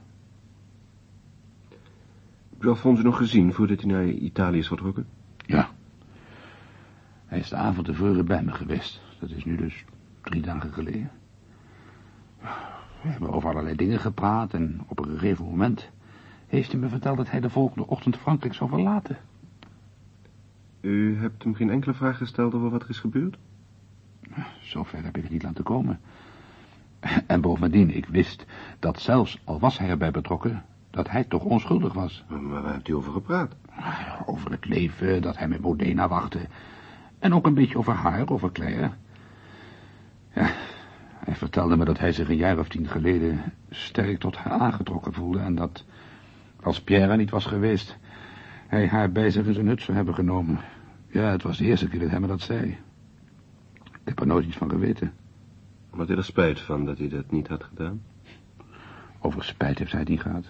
Heb je Alfonso nog gezien voordat hij naar Italië is vertrokken? Ja. Hij is de avond tevoren bij me geweest. Dat is nu dus drie dagen geleden. We hebben over allerlei dingen gepraat en op een gegeven moment heeft hij me verteld dat hij de volgende ochtend Frankrijk zou verlaten. U hebt hem geen enkele vraag gesteld over wat er is gebeurd? Zover heb ik het niet laten komen. En bovendien, ik wist dat zelfs al was hij erbij betrokken, dat hij toch onschuldig was. Maar waar hebt u over gepraat? Over het leven, dat hij met Modena wachtte. En ook een beetje over haar, over Claire. Ja, hij vertelde me dat hij zich een jaar of tien geleden sterk tot haar aangetrokken voelde... en dat, als Pierre er niet was geweest, hij haar bij zich in zijn hut zou hebben genomen. Ja, het was de eerste keer dat hij me dat zei. Ik heb er nooit iets van geweten. Had hij er spijt van dat hij dat niet had gedaan? Over spijt heeft hij het niet gehad.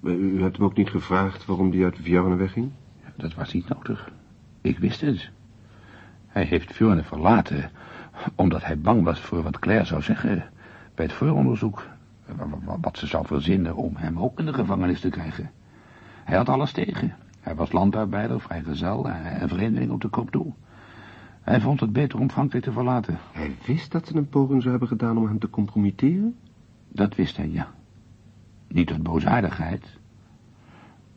Maar u hebt hem ook niet gevraagd waarom hij uit Viarne wegging? Dat was niet nodig. Ik wist het. Hij heeft Viorne verlaten omdat hij bang was voor wat Claire zou zeggen bij het vooronderzoek. Wat ze zou verzinnen om hem ook in de gevangenis te krijgen. Hij had alles tegen. Hij was landarbeider, vrijgezel en vreemdeling op de koop toe. Hij vond het beter om Frankrijk te verlaten. Hij wist dat ze een poging zou hebben gedaan om hem te compromitteren? Dat wist hij, ja. Niet uit boosaardigheid.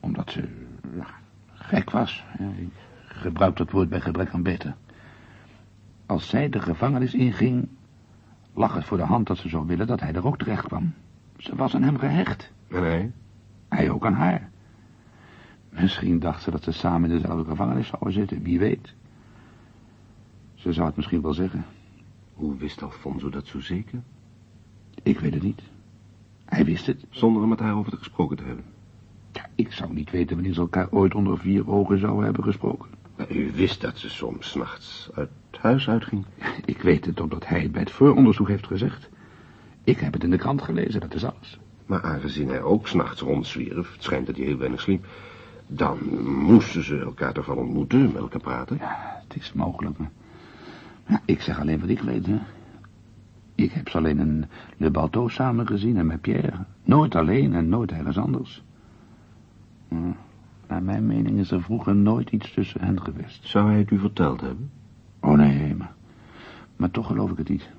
Omdat ze ja, gek was. Ja, ik gebruik dat woord bij gebrek aan beter. Als zij de gevangenis inging, lag het voor de hand dat ze zou willen dat hij er ook terecht kwam. Ze was aan hem gehecht. En hij? Hij ook aan haar. Misschien dacht ze dat ze samen in dezelfde gevangenis zouden zitten, wie weet. Ze zou het misschien wel zeggen. Hoe wist Alfonso dat zo zeker? Ik weet het niet. Hij wist het. Zonder er met haar over te gesproken te hebben? Ja, ik zou niet weten wanneer ze elkaar ooit onder vier ogen zouden hebben gesproken. U wist dat ze soms nachts uit huis uitging? Ik weet het omdat hij het bij het vooronderzoek heeft gezegd. Ik heb het in de krant gelezen, dat is alles. Maar aangezien hij ook s'nachts rondzwierf, het schijnt dat hij heel weinig sliep... dan moesten ze elkaar toch wel ontmoeten, met elkaar praten? Ja, het is mogelijk, maar... Ja, ik zeg alleen wat ik weet, hè. Ik heb ze alleen in Le Balto samen gezien en met Pierre. Nooit alleen en nooit ergens anders. Ja, naar mijn mening is er vroeger nooit iets tussen hen geweest. Zou hij het u verteld hebben? Oh nee, maar, maar toch geloof ik het niet.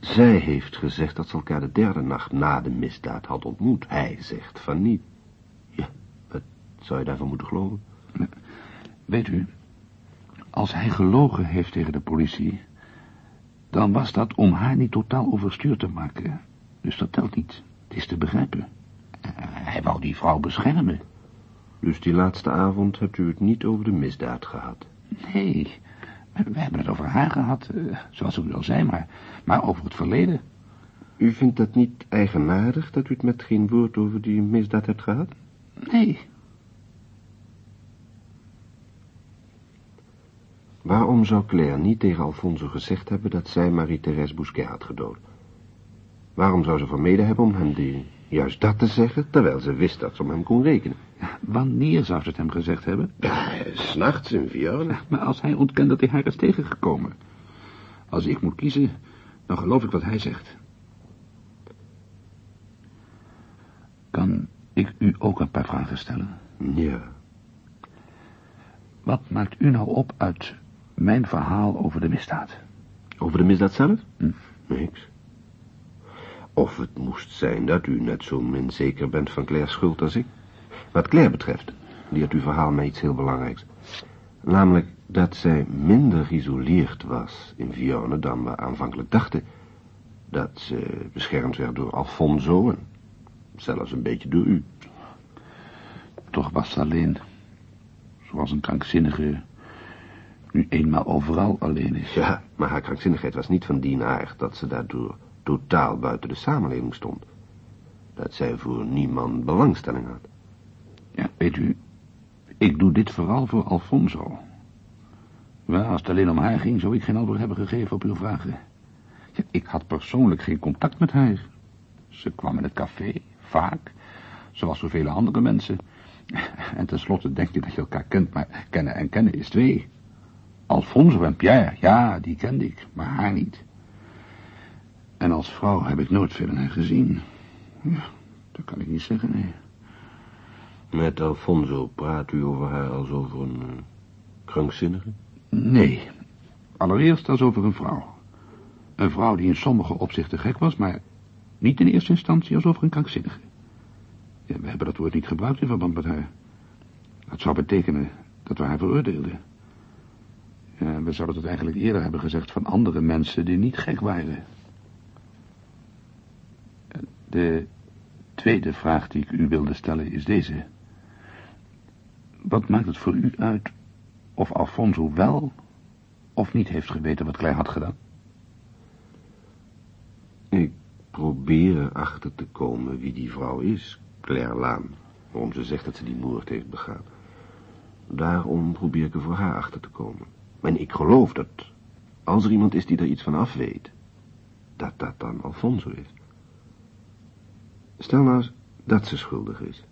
Zij heeft gezegd dat ze elkaar de derde nacht na de misdaad had ontmoet. Hij zegt van niet. Ja, wat zou je daarvan moeten geloven? Weet u, als hij gelogen heeft tegen de politie... dan was dat om haar niet totaal overstuur te maken. Dus dat telt niet. Het is te begrijpen. Hij wou die vrouw beschermen. Dus die laatste avond hebt u het niet over de misdaad gehad? Nee, we hebben het over haar gehad, zoals u al zei, maar, maar over het verleden. U vindt dat niet eigenaardig dat u het met geen woord over die misdaad hebt gehad? Nee. Waarom zou Claire niet tegen Alfonso gezegd hebben dat zij Marie-Thérèse Bousquet had gedood? Waarom zou ze vermeden hebben om hem die, juist dat te zeggen, terwijl ze wist dat ze om hem kon rekenen? Ja, wanneer zou ze het hem gezegd hebben? Ja, s'nachts in Vierne. maar als hij ontkent dat hij haar is tegengekomen. Als ik moet kiezen, dan geloof ik wat hij zegt. Kan ik u ook een paar vragen stellen? Ja. Wat maakt u nou op uit mijn verhaal over de misdaad? Over de misdaad zelf? Hm. Niks. Of het moest zijn dat u net zo min zeker bent van Claire's schuld als ik. Wat Claire betreft, leert uw verhaal mij iets heel belangrijks. Namelijk dat zij minder geïsoleerd was in Vione dan we aanvankelijk dachten. Dat ze beschermd werd door Alfonso en zelfs een beetje door u. Toch was ze alleen, zoals een krankzinnige, nu eenmaal overal alleen is. Ja, maar haar krankzinnigheid was niet van die aard dat ze daardoor totaal buiten de samenleving stond. Dat zij voor niemand belangstelling had. Ja, weet u, ik doe dit vooral voor Alfonso. Wel, als het alleen om haar ging, zou ik geen antwoord hebben gegeven op uw vragen. Ja, ik had persoonlijk geen contact met haar. Ze kwam in het café, vaak, zoals zoveel andere mensen. En tenslotte denk je dat je elkaar kent, maar kennen en kennen is twee. Alfonso en Pierre, ja, die kende ik, maar haar niet. En als vrouw heb ik nooit veel in haar gezien. Ja, dat kan ik niet zeggen, nee. Met Alfonso praat u over haar als over een uh, krankzinnige? Nee, allereerst als over een vrouw. Een vrouw die in sommige opzichten gek was, maar niet in eerste instantie als over een krankzinnige. Ja, we hebben dat woord niet gebruikt in verband met haar. Dat zou betekenen dat we haar veroordeelden. Ja, we zouden het eigenlijk eerder hebben gezegd van andere mensen die niet gek waren. De tweede vraag die ik u wilde stellen is deze. Wat maakt het voor u uit of Alfonso wel of niet heeft geweten wat Claire had gedaan? Ik probeer erachter te komen wie die vrouw is, Claire Laan. Waarom ze zegt dat ze die moord heeft begaan. Daarom probeer ik er voor haar achter te komen. En ik geloof dat, als er iemand is die er iets van af weet, dat dat dan Alfonso is. Stel nou eens dat ze schuldig is.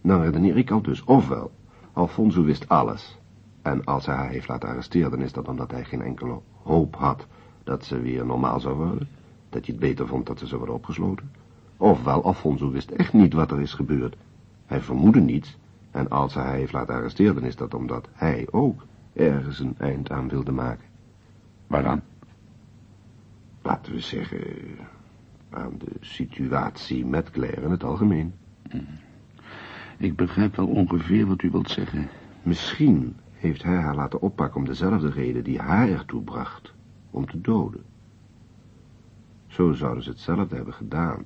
Dan redeneer ik al dus, ofwel, Alfonso wist alles. En als hij haar heeft laten arresteren, dan is dat omdat hij geen enkele hoop had dat ze weer normaal zou worden. Dat hij het beter vond dat ze zou worden opgesloten. Ofwel, Alfonso wist echt niet wat er is gebeurd. Hij vermoedde niets. En als hij haar heeft laten arresteren, dan is dat omdat hij ook ergens een eind aan wilde maken. Waaraan? Laten we zeggen, aan de situatie met Claire in het algemeen. Ik begrijp wel ongeveer wat u wilt zeggen. Misschien heeft hij haar laten oppakken om dezelfde reden die haar ertoe bracht, om te doden. Zo zouden ze hetzelfde hebben gedaan.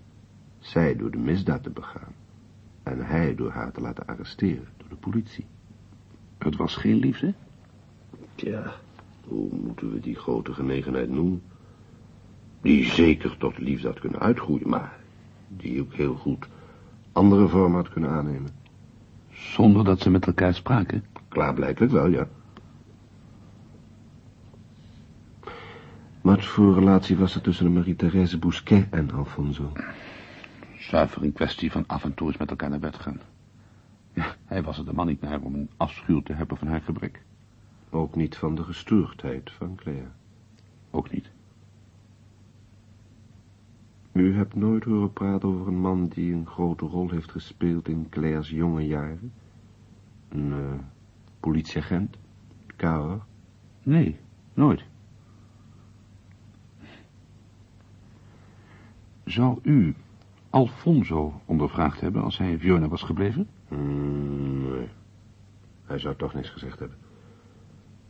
Zij door de misdaad te begaan. En hij door haar te laten arresteren door de politie. Het was geen liefde? Tja, hoe moeten we die grote genegenheid noemen? Die zeker tot liefde had kunnen uitgroeien, maar die ook heel goed andere vormen had kunnen aannemen. Zonder dat ze met elkaar spraken? Klaarblijkelijk wel, ja. Wat voor relatie was er tussen Marie-Thérèse Bousquet en Alfonso? Zuiver een kwestie van af en toe eens met elkaar naar bed gaan. Ja, hij was er de man niet naar om een afschuw te hebben van haar gebrek. Ook niet van de gestoordheid van Claire. Ook niet. U hebt nooit horen praten over een man die een grote rol heeft gespeeld in Claire's jonge jaren? Een uh, politieagent? Kauer? Nee, nooit. Zou u Alfonso ondervraagd hebben als hij Fiona was gebleven? Mm, nee. Hij zou toch niks gezegd hebben.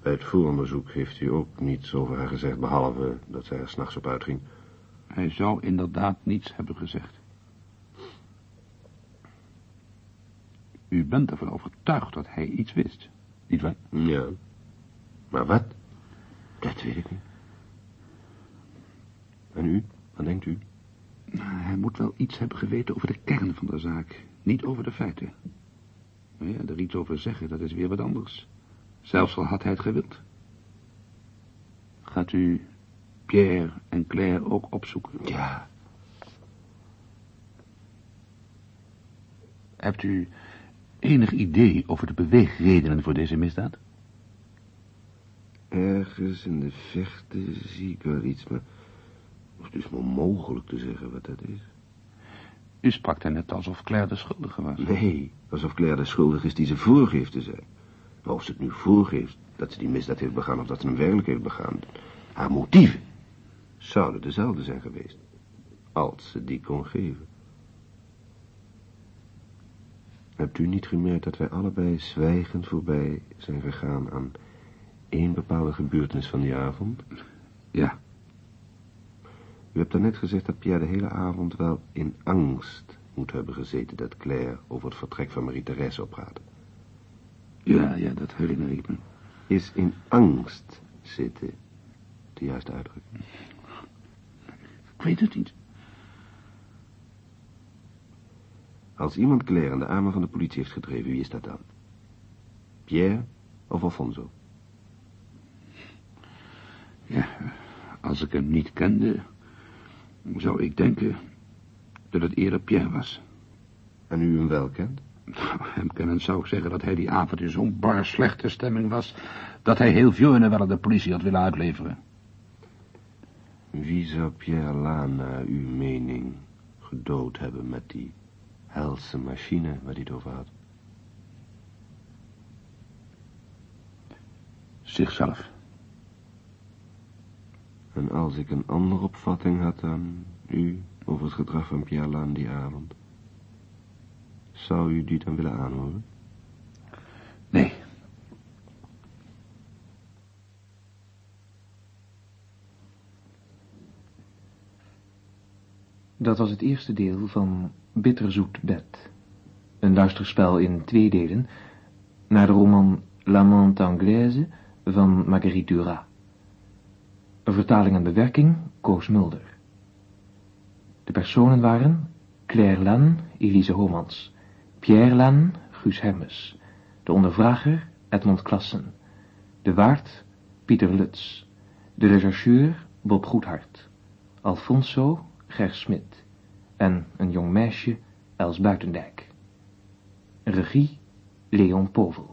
Bij het vooronderzoek heeft hij ook niets over haar gezegd, behalve dat zij er s'nachts op uitging. Hij zou inderdaad niets hebben gezegd. U bent ervan overtuigd dat hij iets wist, nietwaar? Ja. Maar wat? Dat weet ik niet. En u? Wat denkt u? Nou, hij moet wel iets hebben geweten over de kern van de zaak, niet over de feiten. Maar ja, er iets over zeggen, dat is weer wat anders. Zelfs al had hij het gewild. Gaat u Pierre en Claire ook opzoeken? Ja. Hebt u enig idee over de beweegredenen voor deze misdaad? Ergens in de vechten zie ik wel iets, maar het is maar mogelijk te zeggen wat dat is. U sprak daar net alsof Claire de schuldige was. Nee, alsof Claire de schuldige is die ze voorgeeft te zijn. Maar of ze het nu voorgeeft dat ze die misdaad heeft begaan of dat ze hem werkelijk heeft begaan. Haar motieven zouden dezelfde zijn geweest. Als ze die kon geven. Hebt u niet gemerkt dat wij allebei zwijgend voorbij zijn gegaan aan één bepaalde gebeurtenis van die avond? Ja. U hebt daarnet gezegd dat Pierre de hele avond wel in angst moet hebben gezeten dat Claire over het vertrek van Marie-Thérèse opraatte. Ja, ja, dat herinner ik me. Is in angst zitten de juiste uitdrukking? Ik weet het niet. Als iemand Claire in de armen van de politie heeft gedreven, wie is dat dan? Pierre of Alfonso? Ja, als ik hem niet kende, zou ik denken dat het eerder Pierre was. En u hem wel kent? Nou, hem kennend zou ik zeggen dat hij die avond in zo'n bar slechte stemming was... dat hij heel Vieunen wel aan de politie had willen uitleveren. Wie zou Pierre Laan naar uw mening gedood hebben met die helse machine waar hij het over had? Zichzelf. En als ik een andere opvatting had dan u over het gedrag van Pierre Laan die avond, zou u die dan willen aanhoren? Nee. Dat was het eerste deel van Bitterzoet Bed. Een luisterspel in twee delen naar de roman L'Amante Anglaise van Marguerite Duras. Vertaling en bewerking Koos Mulder. De personen waren Claire Lan, Elise Homans. Pierre Lan, Guus Hermes, de ondervrager Edmond Klassen, de waard Pieter Lutz, de rechercheur Bob Goedhart, Alfonso Ger Smit. En een jong meisje Els Buitendijk. Regie Leon Povel.